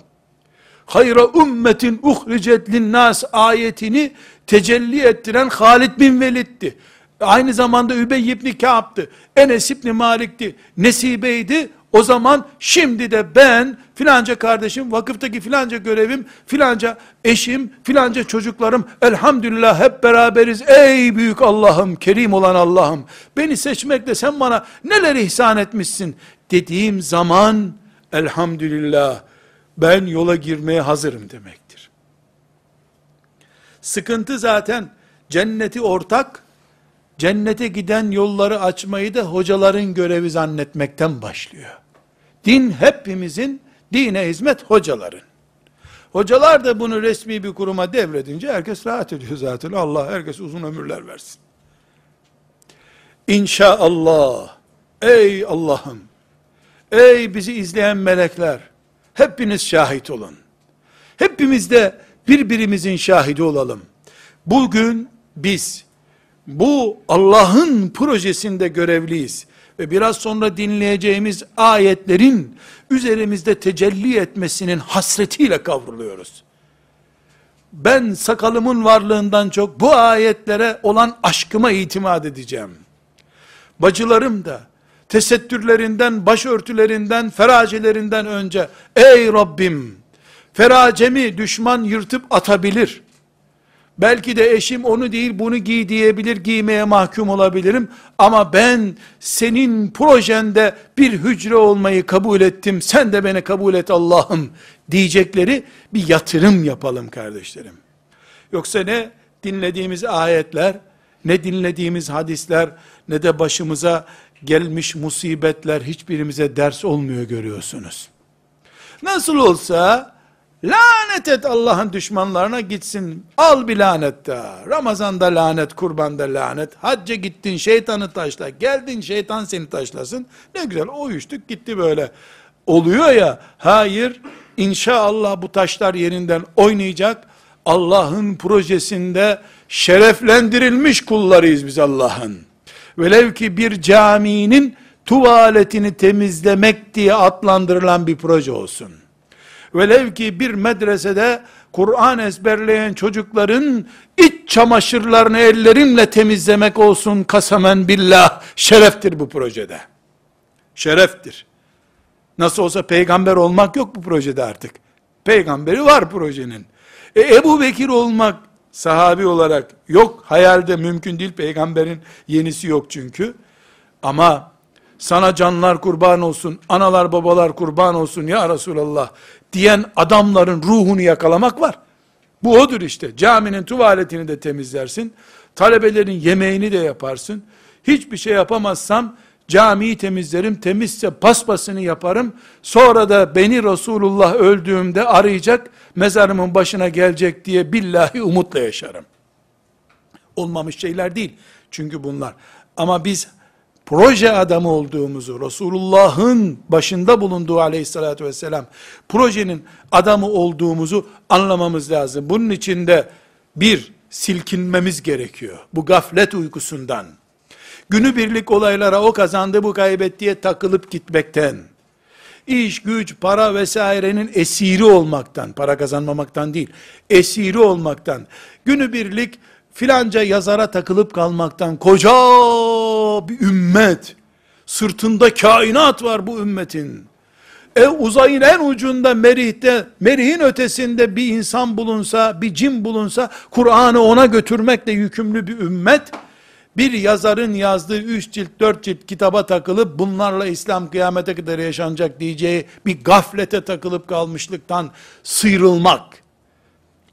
Hayra ümmetin uhricet linnas ayetini tecelli ettiren Halid bin Velid'ti. Aynı zamanda Übey ibn Ka'b'tı. Enes ibn Malik'ti. Nesibe'ydi. O zaman şimdi de ben filanca kardeşim, vakıftaki filanca görevim, filanca eşim, filanca çocuklarım, elhamdülillah hep beraberiz. Ey büyük Allah'ım, kerim olan Allah'ım, beni seçmekle sen bana neler ihsan etmişsin dediğim zaman, elhamdülillah, ben yola girmeye hazırım demektir. Sıkıntı zaten, cenneti ortak, cennete giden yolları açmayı da hocaların görevi zannetmekten başlıyor. Din hepimizin, dine hizmet hocaların. Hocalar da bunu resmi bir kuruma devredince herkes rahat ediyor zaten. Allah herkes uzun ömürler versin. İnşaallah. Ey Allah'ım. Ey bizi izleyen melekler. Hepiniz şahit olun. Hepimiz de birbirimizin şahidi olalım. Bugün biz bu Allah'ın projesinde görevliyiz. Ve biraz sonra dinleyeceğimiz ayetlerin üzerimizde tecelli etmesinin hasretiyle kavruluyoruz. Ben sakalımın varlığından çok bu ayetlere olan aşkıma itimat edeceğim. Bacılarım da tesettürlerinden, başörtülerinden, feracelerinden önce ey Rabbim feracemi düşman yırtıp atabilir. Belki de eşim onu değil bunu giy diyebilir, giymeye mahkum olabilirim. Ama ben senin projende bir hücre olmayı kabul ettim, sen de beni kabul et Allah'ım diyecekleri bir yatırım yapalım kardeşlerim. Yoksa ne dinlediğimiz ayetler, ne dinlediğimiz hadisler, ne de başımıza gelmiş musibetler hiçbirimize ders olmuyor görüyorsunuz. Nasıl olsa Lanet et Allah'ın düşmanlarına gitsin. Al bir lanet daha. Ramazanda lanet, kurbanda lanet. Hacca gittin şeytanı taşla. Geldin şeytan seni taşlasın. Ne güzel uyuştuk gitti böyle. Oluyor ya. Hayır. İnşallah bu taşlar yerinden oynayacak. Allah'ın projesinde şereflendirilmiş kullarıyız biz Allah'ın. Velev ki bir caminin tuvaletini temizlemek diye adlandırılan bir proje olsun. Velev ki bir medresede Kur'an ezberleyen çocukların iç çamaşırlarını ellerimle temizlemek olsun kasamen billah şereftir bu projede. Şereftir. Nasıl olsa peygamber olmak yok bu projede artık. Peygamberi var projenin. E, Ebu Bekir olmak sahabi olarak yok. Hayalde mümkün değil. Peygamberin yenisi yok çünkü. Ama sana canlar kurban olsun, analar babalar kurban olsun ya Resulallah diyen adamların ruhunu yakalamak var. Bu odur işte. Caminin tuvaletini de temizlersin. Talebelerin yemeğini de yaparsın. Hiçbir şey yapamazsam camiyi temizlerim. Temizse paspasını yaparım. Sonra da beni Resulullah öldüğümde arayacak, mezarımın başına gelecek diye billahi umutla yaşarım. Olmamış şeyler değil. Çünkü bunlar. Ama biz proje adamı olduğumuzu, Resulullah'ın başında bulunduğu aleyhissalatü vesselam, projenin adamı olduğumuzu anlamamız lazım. Bunun için de bir, silkinmemiz gerekiyor. Bu gaflet uykusundan. Günübirlik olaylara o kazandı bu kaybettiye takılıp gitmekten, iş, güç, para vesairenin esiri olmaktan, para kazanmamaktan değil, esiri olmaktan, günübirlik filanca yazara takılıp kalmaktan koca bir ümmet, sırtında kainat var bu ümmetin. E uzayın en ucunda Merih'te, Merih'in ötesinde bir insan bulunsa, bir cin bulunsa, Kur'an'ı ona götürmekle yükümlü bir ümmet, bir yazarın yazdığı üç cilt, dört cilt kitaba takılıp, bunlarla İslam kıyamete kadar yaşanacak diyeceği bir gaflete takılıp kalmışlıktan sıyrılmak.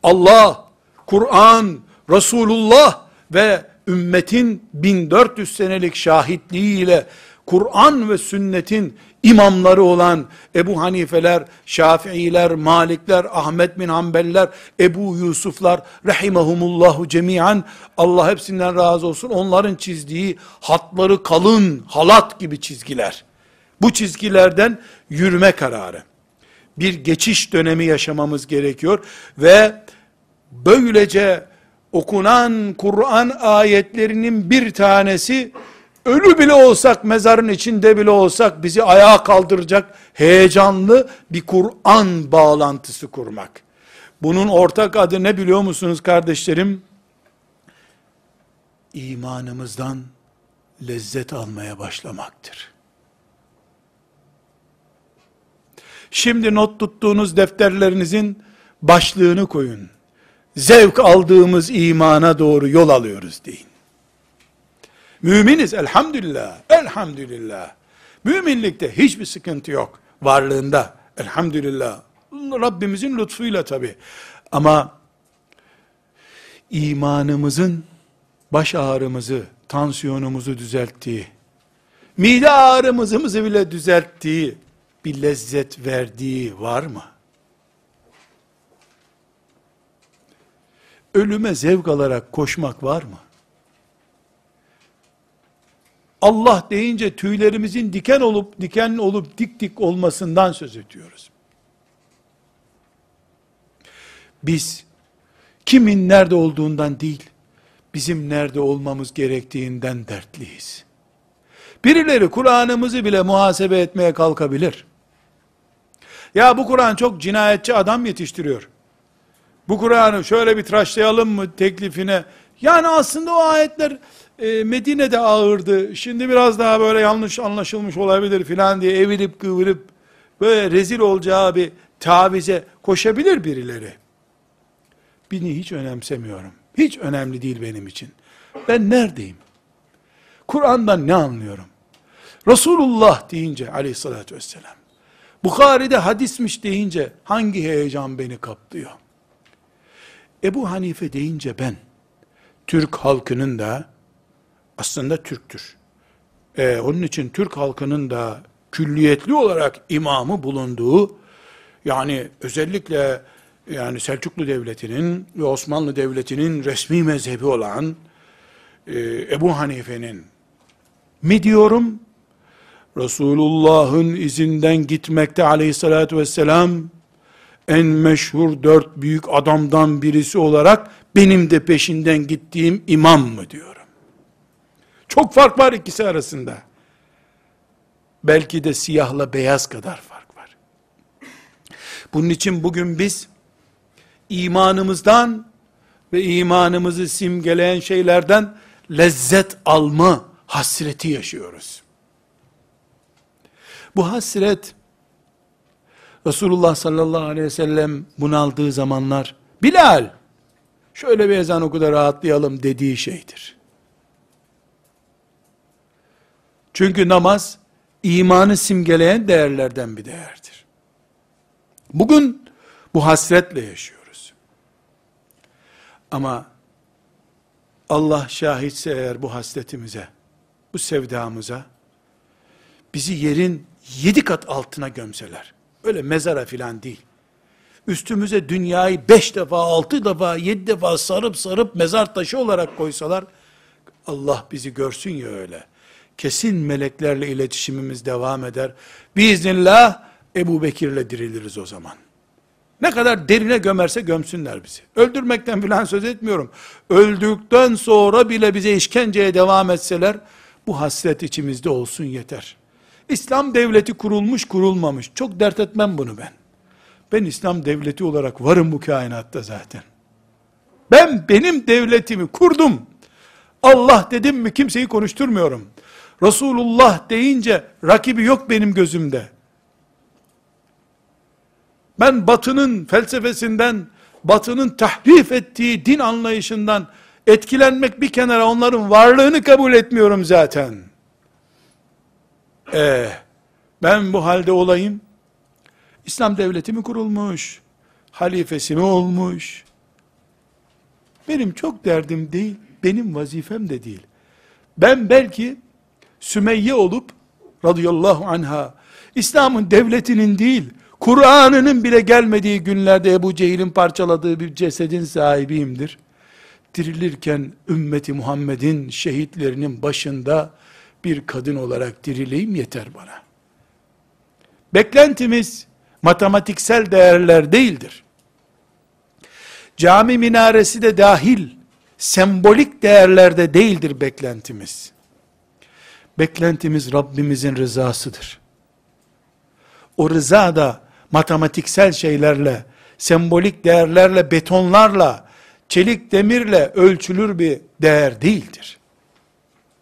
Allah, Kur'an, Resulullah ve ümmetin 1400 senelik şahitliğiyle Kur'an ve sünnetin imamları olan Ebu Hanifeler, Şafiiler, Malikler, Ahmet bin Hanbeliler, Ebu Yusuflar, rahimahumullahu cemiyen, Allah hepsinden razı olsun, onların çizdiği hatları kalın, halat gibi çizgiler. Bu çizgilerden yürüme kararı. Bir geçiş dönemi yaşamamız gerekiyor ve böylece okunan Kur'an ayetlerinin bir tanesi ölü bile olsak, mezarın içinde bile olsak bizi ayağa kaldıracak heyecanlı bir Kur'an bağlantısı kurmak. Bunun ortak adı ne biliyor musunuz kardeşlerim? İmanımızdan lezzet almaya başlamaktır. Şimdi not tuttuğunuz defterlerinizin başlığını koyun. Zevk aldığımız imana doğru yol alıyoruz deyin. Müminiz elhamdülillah, elhamdülillah. Müminlikte hiçbir sıkıntı yok. Varlığında elhamdülillah. Rabbimizin lütfuyla tabi. Ama imanımızın baş ağrımızı, tansiyonumuzu düzelttiği, mide ağrımızı bile düzelttiği bir lezzet verdiği var mı? Ölüme zevk alarak koşmak var mı? Allah deyince tüylerimizin diken olup diken olup dik dik olmasından söz ediyoruz. Biz kimin nerede olduğundan değil, bizim nerede olmamız gerektiğinden dertliyiz. Birileri Kur'an'ımızı bile muhasebe etmeye kalkabilir. Ya bu Kur'an çok cinayetçi adam yetiştiriyor. Bu Kur'an'ı şöyle bir tıraşlayalım mı teklifine. Yani aslında o ayetler e, Medine'de ağırdı. Şimdi biraz daha böyle yanlış anlaşılmış olabilir filan diye evirip kıvırıp böyle rezil olacağı bir tavize koşabilir birileri. Beni hiç önemsemiyorum. Hiç önemli değil benim için. Ben neredeyim? Kur'an'dan ne anlıyorum? Resulullah deyince aleyhissalatü vesselam, Bukhari'de hadismiş deyince hangi heyecan beni kaplıyor? Ebu Hanife deyince ben, Türk halkının da, aslında Türktür. Ee, onun için Türk halkının da külliyetli olarak imamı bulunduğu, yani özellikle yani Selçuklu Devleti'nin ve Osmanlı Devleti'nin resmi mezhebi olan e, Ebu Hanife'nin mi diyorum, Resulullah'ın izinden gitmekte aleyhissalatü vesselam, en meşhur dört büyük adamdan birisi olarak, benim de peşinden gittiğim imam mı diyorum. Çok fark var ikisi arasında. Belki de siyahla beyaz kadar fark var. Bunun için bugün biz, imanımızdan ve imanımızı simgeleyen şeylerden lezzet alma hasreti yaşıyoruz. Bu hasret Resulullah sallallahu aleyhi ve sellem bunaldığı zamanlar Bilal şöyle bir ezan oku da rahatlayalım dediği şeydir. Çünkü namaz imanı simgeleyen değerlerden bir değerdir. Bugün bu hasretle yaşıyoruz. Ama Allah şahitse eğer bu hasretimize, bu sevdamıza, bizi yerin yedi kat altına gömseler, öyle mezara filan değil, üstümüze dünyayı beş defa, altı defa, yedi defa sarıp sarıp mezar taşı olarak koysalar, Allah bizi görsün ya öyle. Kesin meleklerle iletişimimiz devam eder. Biiznillah Ebu Bekir'le diriliriz o zaman. Ne kadar derine gömerse gömsünler bizi. Öldürmekten filan söz etmiyorum. Öldükten sonra bile bize işkenceye devam etseler, bu hasret içimizde olsun yeter. İslam devleti kurulmuş kurulmamış. Çok dert etmem bunu ben. Ben İslam devleti olarak varım bu kainatta zaten. Ben benim devletimi kurdum. Allah dedim mi kimseyi konuşturmuyorum. Resulullah deyince rakibi yok benim gözümde. Ben batının felsefesinden, batının tahrif ettiği din anlayışından etkilenmek bir kenara onların varlığını kabul etmiyorum zaten. Ee, ben bu halde olayım. İslam devleti mi kurulmuş? Halifesi mi olmuş? Benim çok derdim değil, benim vazifem de değil. Ben belki Sümeyye olup radıyallahu anha, İslam'ın devletinin değil, Kur'an'ının bile gelmediği günlerde Ebu Cehil'in parçaladığı bir cesedin sahibiyimdir. Dirilirken ümmeti Muhammed'in şehitlerinin başında bir kadın olarak dirileyim yeter bana. Beklentimiz matematiksel değerler değildir. Cami minaresi de dahil sembolik değerlerde değildir beklentimiz. Beklentimiz Rabbimizin rızasıdır. O rıza da matematiksel şeylerle, sembolik değerlerle, betonlarla, çelik demirle ölçülür bir değer değildir.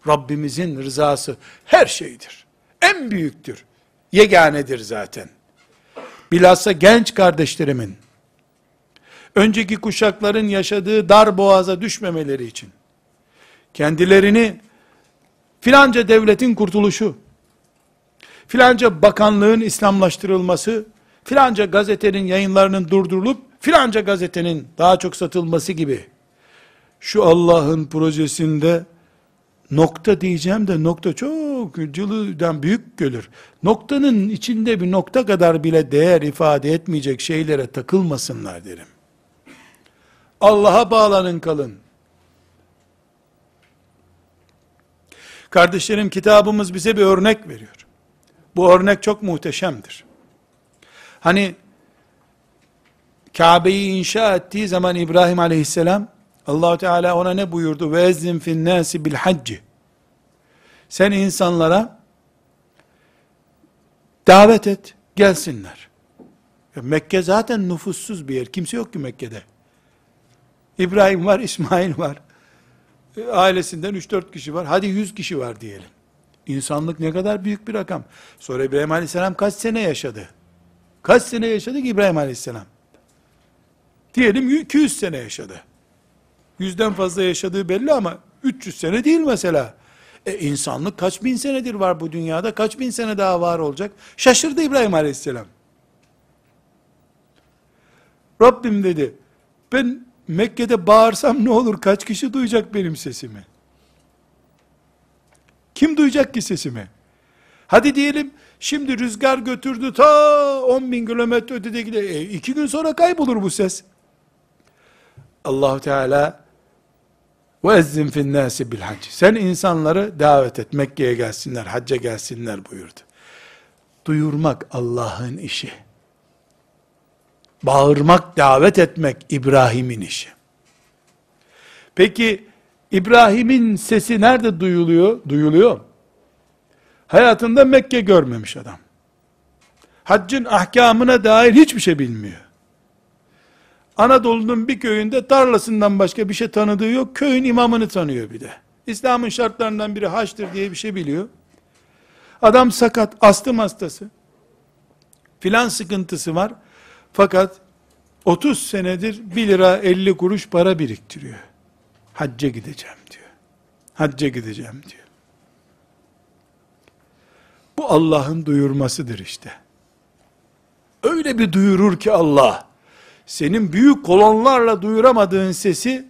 Rabbimizin rızası her şeydir. En büyüktür. Yeganedir zaten. Bilhassa genç kardeşlerimin, önceki kuşakların yaşadığı dar boğaza düşmemeleri için, kendilerini filanca devletin kurtuluşu, filanca bakanlığın İslamlaştırılması, filanca gazetenin yayınlarının durdurulup, filanca gazetenin daha çok satılması gibi, şu Allah'ın projesinde, nokta diyeceğim de nokta çok cılıdan büyük görür. Noktanın içinde bir nokta kadar bile değer ifade etmeyecek şeylere takılmasınlar derim. Allah'a bağlanın kalın. Kardeşlerim kitabımız bize bir örnek veriyor. Bu örnek çok muhteşemdir. Hani Kabe'yi inşa ettiği zaman İbrahim aleyhisselam allah Teala ona ne buyurdu? Ve ezzin fin nasi bil hacci. Sen insanlara davet et, gelsinler. Mekke zaten nüfussuz bir yer. Kimse yok ki Mekke'de. İbrahim var, İsmail var. E, ailesinden 3-4 kişi var. Hadi 100 kişi var diyelim. İnsanlık ne kadar büyük bir rakam. Sonra İbrahim Aleyhisselam kaç sene yaşadı? Kaç sene yaşadı ki İbrahim Aleyhisselam? Diyelim 200 sene yaşadı. Yüzden fazla yaşadığı belli ama 300 sene değil mesela. E insanlık kaç bin senedir var bu dünyada, kaç bin sene daha var olacak? Şaşırdı İbrahim Aleyhisselam. Rabbim dedi, ben Mekke'de bağırsam ne olur, kaç kişi duyacak benim sesimi? Kim duyacak ki sesimi? Hadi diyelim, şimdi rüzgar götürdü ta 10 bin kilometre ötedeki de, e, iki gün sonra kaybolur bu ses. allah Teala fin nasi bil hac. Sen insanları davet et, Mekke'ye gelsinler, hacca gelsinler buyurdu. Duyurmak Allah'ın işi. Bağırmak, davet etmek İbrahim'in işi. Peki İbrahim'in sesi nerede duyuluyor? Duyuluyor. Hayatında Mekke görmemiş adam. Haccın ahkamına dair hiçbir şey bilmiyor. Anadolu'nun bir köyünde tarlasından başka bir şey tanıdığı yok. Köyün imamını tanıyor bir de. İslam'ın şartlarından biri haçtır diye bir şey biliyor. Adam sakat, astım hastası. Filan sıkıntısı var. Fakat 30 senedir 1 lira 50 kuruş para biriktiriyor. Hacca gideceğim diyor. Hacca gideceğim diyor. Bu Allah'ın duyurmasıdır işte. Öyle bir duyurur ki Allah, senin büyük kolonlarla duyuramadığın sesi,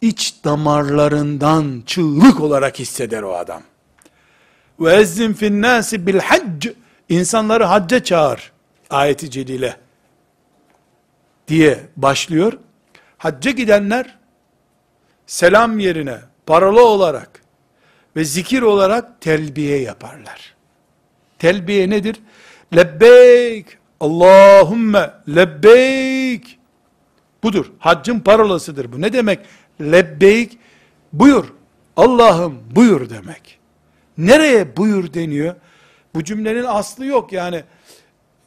iç damarlarından çığlık olarak hisseder o adam. Ve ezzin fin nasi bil hac, insanları hacca çağır, ayeti celile, diye başlıyor. Hacca gidenler, selam yerine, paralı olarak ve zikir olarak telbiye yaparlar. Telbiye nedir? Lebbeyk, Allahümme lebbeyk. Budur. Haccın parolasıdır bu. Ne demek? Lebbeyk, buyur. Allah'ım buyur demek. Nereye buyur deniyor? Bu cümlenin aslı yok yani.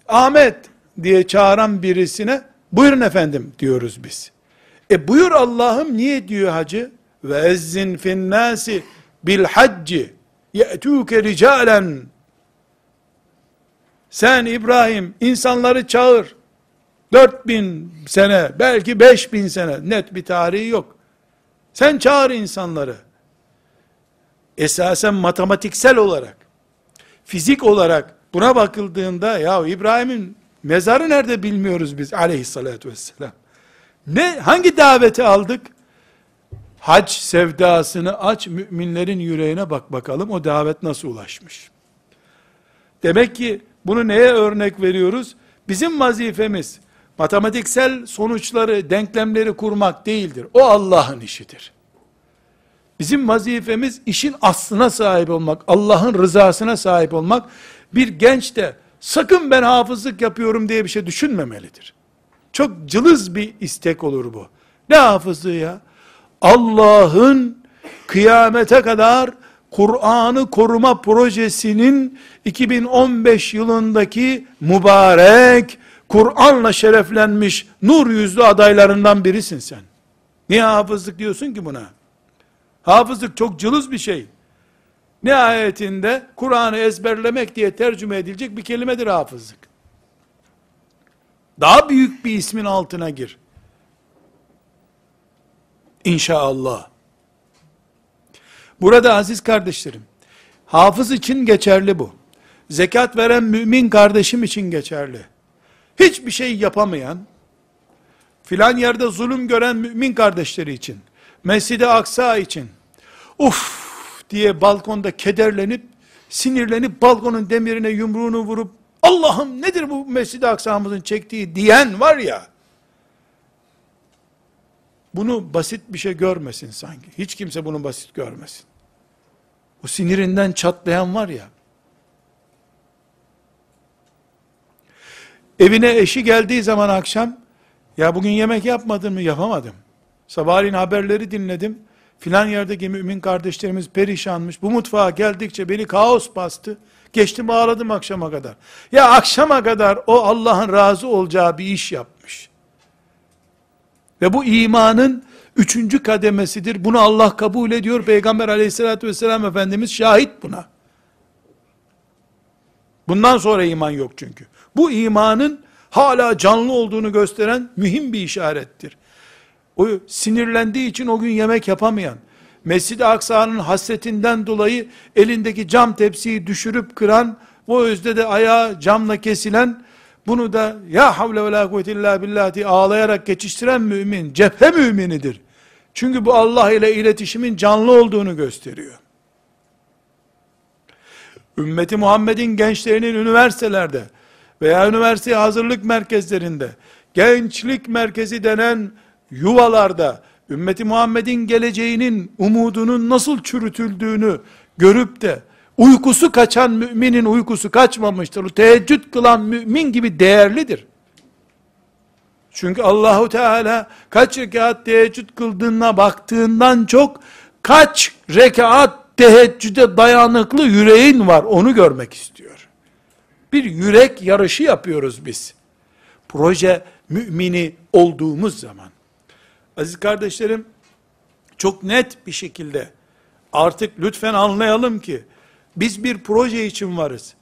Ahmet diye çağıran birisine buyurun efendim diyoruz biz. E buyur Allah'ım niye diyor hacı? Ve ezzin fin nasi bil hacci ye'tuke ricalen sen İbrahim insanları çağır. 4000 sene, belki 5000 sene, net bir tarihi yok. Sen çağır insanları. Esasen matematiksel olarak, fizik olarak buna bakıldığında, ya İbrahim'in mezarı nerede bilmiyoruz biz aleyhissalatü vesselam. Ne, hangi daveti aldık? Hac sevdasını aç, müminlerin yüreğine bak bakalım, o davet nasıl ulaşmış? Demek ki bunu neye örnek veriyoruz? Bizim vazifemiz matematiksel sonuçları, denklemleri kurmak değildir. O Allah'ın işidir. Bizim vazifemiz işin aslına sahip olmak, Allah'ın rızasına sahip olmak. Bir genç de sakın ben hafızlık yapıyorum diye bir şey düşünmemelidir. Çok cılız bir istek olur bu. Ne hafızlığı ya? Allah'ın kıyamete kadar Kur'an'ı koruma projesinin 2015 yılındaki mübarek Kur'an'la şereflenmiş nur yüzlü adaylarından birisin sen. Niye hafızlık diyorsun ki buna? Hafızlık çok cılız bir şey. Nihayetinde Kur'an'ı ezberlemek diye tercüme edilecek bir kelimedir hafızlık. Daha büyük bir ismin altına gir. İnşallah. Burada aziz kardeşlerim, hafız için geçerli bu. Zekat veren mümin kardeşim için geçerli. Hiçbir şey yapamayan, filan yerde zulüm gören mümin kardeşleri için, Mescid-i Aksa için, uf diye balkonda kederlenip, sinirlenip balkonun demirine yumruğunu vurup, Allah'ım nedir bu Mescid-i Aksa'mızın çektiği diyen var ya, bunu basit bir şey görmesin sanki. Hiç kimse bunu basit görmesin. O sinirinden çatlayan var ya, evine eşi geldiği zaman akşam, ya bugün yemek yapmadın mı? Yapamadım. Sabahleyin haberleri dinledim. Filan yerdeki mümin kardeşlerimiz perişanmış. Bu mutfağa geldikçe beni kaos bastı. Geçtim ağladım akşama kadar. Ya akşama kadar o Allah'ın razı olacağı bir iş yapmış. Ve bu imanın üçüncü kademesidir. Bunu Allah kabul ediyor. Peygamber aleyhissalatü vesselam Efendimiz şahit buna. Bundan sonra iman yok çünkü. Bu imanın hala canlı olduğunu gösteren mühim bir işarettir. O sinirlendiği için o gün yemek yapamayan, Mescid-i Aksa'nın hasretinden dolayı elindeki cam tepsiyi düşürüp kıran, o özde de ayağı camla kesilen, bunu da ya havle ve la kuvvete illa billah diye ağlayarak geçiştiren mümin, cephe müminidir. Çünkü bu Allah ile iletişimin canlı olduğunu gösteriyor. Ümmeti Muhammed'in gençlerinin üniversitelerde veya üniversite hazırlık merkezlerinde, gençlik merkezi denen yuvalarda, ümmeti Muhammed'in geleceğinin, umudunun nasıl çürütüldüğünü görüp de, uykusu kaçan müminin uykusu kaçmamıştır. O teheccüd kılan mümin gibi değerlidir. Çünkü Allahu Teala kaç rekat teheccüd kıldığına baktığından çok kaç rekat teheccüde dayanıklı yüreğin var onu görmek istiyor. Bir yürek yarışı yapıyoruz biz. Proje mümini olduğumuz zaman. Aziz kardeşlerim, çok net bir şekilde artık lütfen anlayalım ki biz bir proje için varız.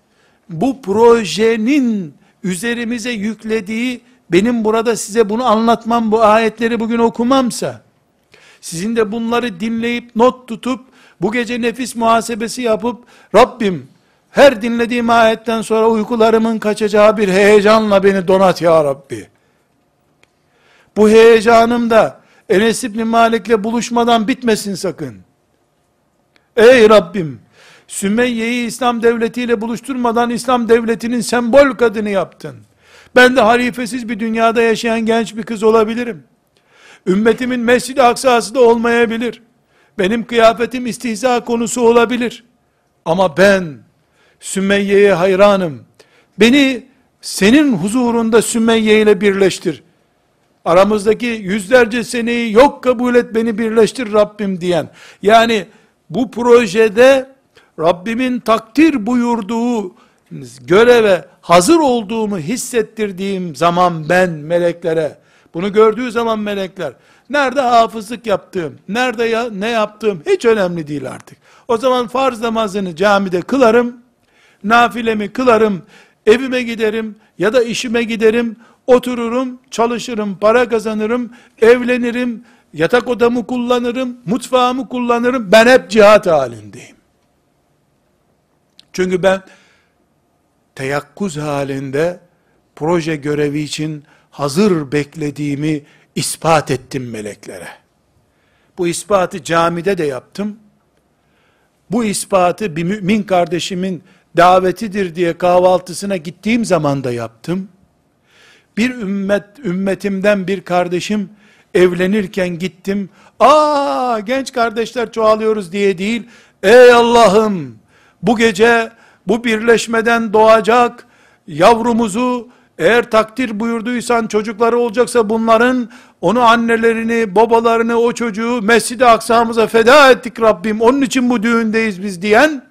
Bu projenin üzerimize yüklediği benim burada size bunu anlatmam, bu ayetleri bugün okumamsa, sizin de bunları dinleyip not tutup, bu gece nefis muhasebesi yapıp, Rabbim her dinlediğim ayetten sonra uykularımın kaçacağı bir heyecanla beni donat ya Rabbi. Bu heyecanım da Enes İbni Malik'le buluşmadan bitmesin sakın. Ey Rabbim, Sümeyye'yi İslam devletiyle buluşturmadan İslam devletinin sembol kadını yaptın. Ben de halifesiz bir dünyada yaşayan genç bir kız olabilirim. Ümmetimin mescid-i aksası da olmayabilir. Benim kıyafetim istihza konusu olabilir. Ama ben Sümeyye'ye hayranım. Beni senin huzurunda Sümeyye ile birleştir. Aramızdaki yüzlerce seneyi yok kabul et beni birleştir Rabbim diyen. Yani bu projede Rabbimin takdir buyurduğu göreve hazır olduğumu hissettirdiğim zaman ben meleklere, bunu gördüğü zaman melekler, nerede hafızlık yaptığım, nerede ya, ne yaptığım hiç önemli değil artık. O zaman farz namazını camide kılarım, nafilemi kılarım, evime giderim ya da işime giderim, otururum, çalışırım, para kazanırım, evlenirim, yatak odamı kullanırım, mutfağımı kullanırım, ben hep cihat halindeyim. Çünkü ben teyakkuz halinde proje görevi için hazır beklediğimi ispat ettim meleklere. Bu ispatı camide de yaptım. Bu ispatı bir mümin kardeşimin davetidir diye kahvaltısına gittiğim zaman da yaptım. Bir ümmet, ümmetimden bir kardeşim evlenirken gittim. Aa genç kardeşler çoğalıyoruz diye değil. Ey Allah'ım bu gece bu birleşmeden doğacak yavrumuzu eğer takdir buyurduysan çocukları olacaksa bunların onu annelerini, babalarını, o çocuğu Mescid-i Aksa'mıza feda ettik Rabbim. Onun için bu düğündeyiz biz diyen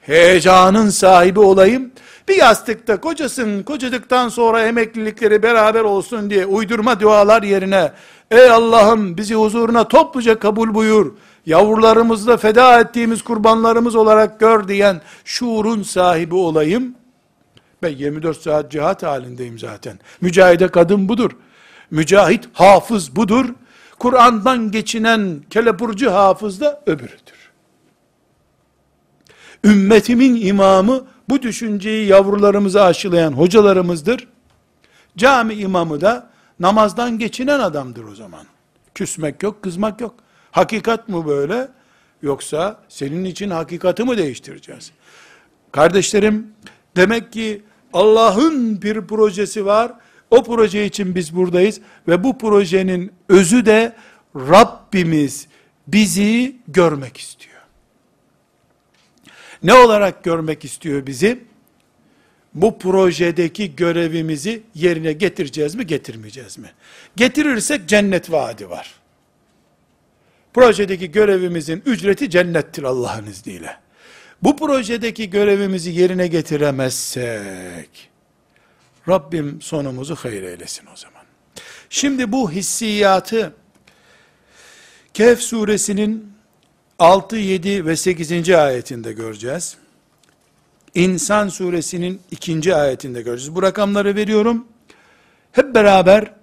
heyecanın sahibi olayım. Bir yastıkta kocasın, kocadıktan sonra emeklilikleri beraber olsun diye uydurma dualar yerine ey Allah'ım bizi huzuruna topluca kabul buyur. Yavrularımızla feda ettiğimiz kurbanlarımız olarak gör diyen şuurun sahibi olayım. Ben 24 saat cihat halindeyim zaten. Mücahide kadın budur. Mücahit hafız budur. Kur'an'dan geçinen kelepurcu hafız da öbürüdür. Ümmetimin imamı bu düşünceyi yavrularımıza aşılayan hocalarımızdır. Cami imamı da namazdan geçinen adamdır o zaman. Küsmek yok, kızmak yok. Hakikat mı böyle? Yoksa senin için hakikati mi değiştireceğiz? Kardeşlerim, demek ki Allah'ın bir projesi var. O proje için biz buradayız ve bu projenin özü de Rabbimiz bizi görmek istiyor. Ne olarak görmek istiyor bizi? Bu projedeki görevimizi yerine getireceğiz mi, getirmeyeceğiz mi? Getirirsek cennet vaadi var. Projedeki görevimizin ücreti cennettir Allah'ın izniyle. Bu projedeki görevimizi yerine getiremezsek, Rabbim sonumuzu hayır eylesin o zaman. Şimdi bu hissiyatı, Kehf suresinin 6, 7 ve 8. ayetinde göreceğiz. İnsan suresinin 2. ayetinde göreceğiz. Bu rakamları veriyorum. Hep beraber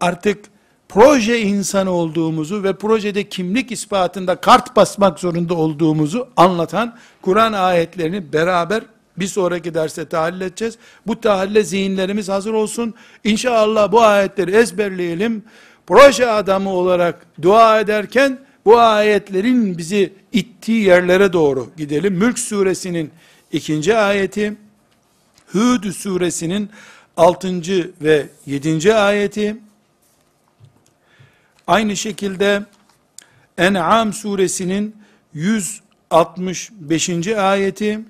artık proje insanı olduğumuzu ve projede kimlik ispatında kart basmak zorunda olduğumuzu anlatan Kur'an ayetlerini beraber bir sonraki derste tahlil edeceğiz. Bu tahlile zihinlerimiz hazır olsun. İnşallah bu ayetleri ezberleyelim. Proje adamı olarak dua ederken bu ayetlerin bizi ittiği yerlere doğru gidelim. Mülk suresinin ikinci ayeti, Hud suresinin altıncı ve yedinci ayeti, Aynı şekilde En'am suresinin 165. ayeti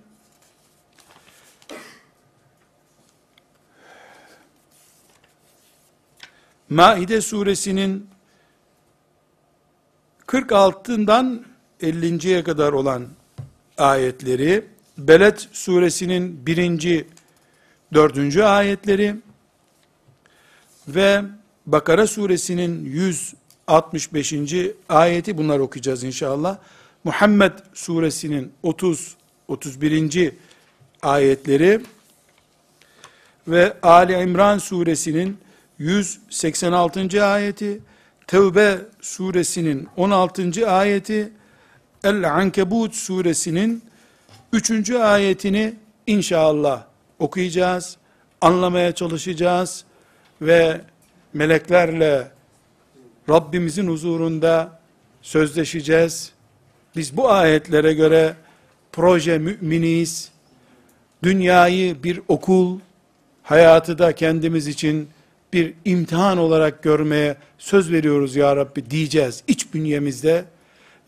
Maide suresinin 46'dan 50.ye kadar olan ayetleri, Beled suresinin 1. 4. ayetleri ve Bakara suresinin 100 65. ayeti bunlar okuyacağız inşallah. Muhammed suresinin 30 31. ayetleri ve Ali İmran suresinin 186. ayeti, Tevbe suresinin 16. ayeti, El-Ankebut suresinin 3. ayetini inşallah okuyacağız, anlamaya çalışacağız ve meleklerle Rabbimizin huzurunda sözleşeceğiz. Biz bu ayetlere göre proje müminiyiz. Dünyayı bir okul, hayatı da kendimiz için bir imtihan olarak görmeye söz veriyoruz ya Rabbi diyeceğiz iç bünyemizde.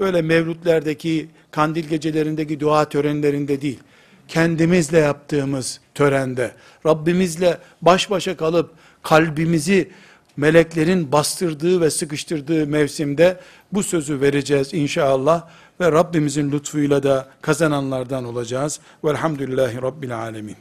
Öyle mevlütlerdeki, kandil gecelerindeki dua törenlerinde değil. Kendimizle yaptığımız törende, Rabbimizle baş başa kalıp kalbimizi meleklerin bastırdığı ve sıkıştırdığı mevsimde bu sözü vereceğiz inşallah ve Rabbimizin lütfuyla da kazananlardan olacağız. Velhamdülillahi Rabbil Alemin.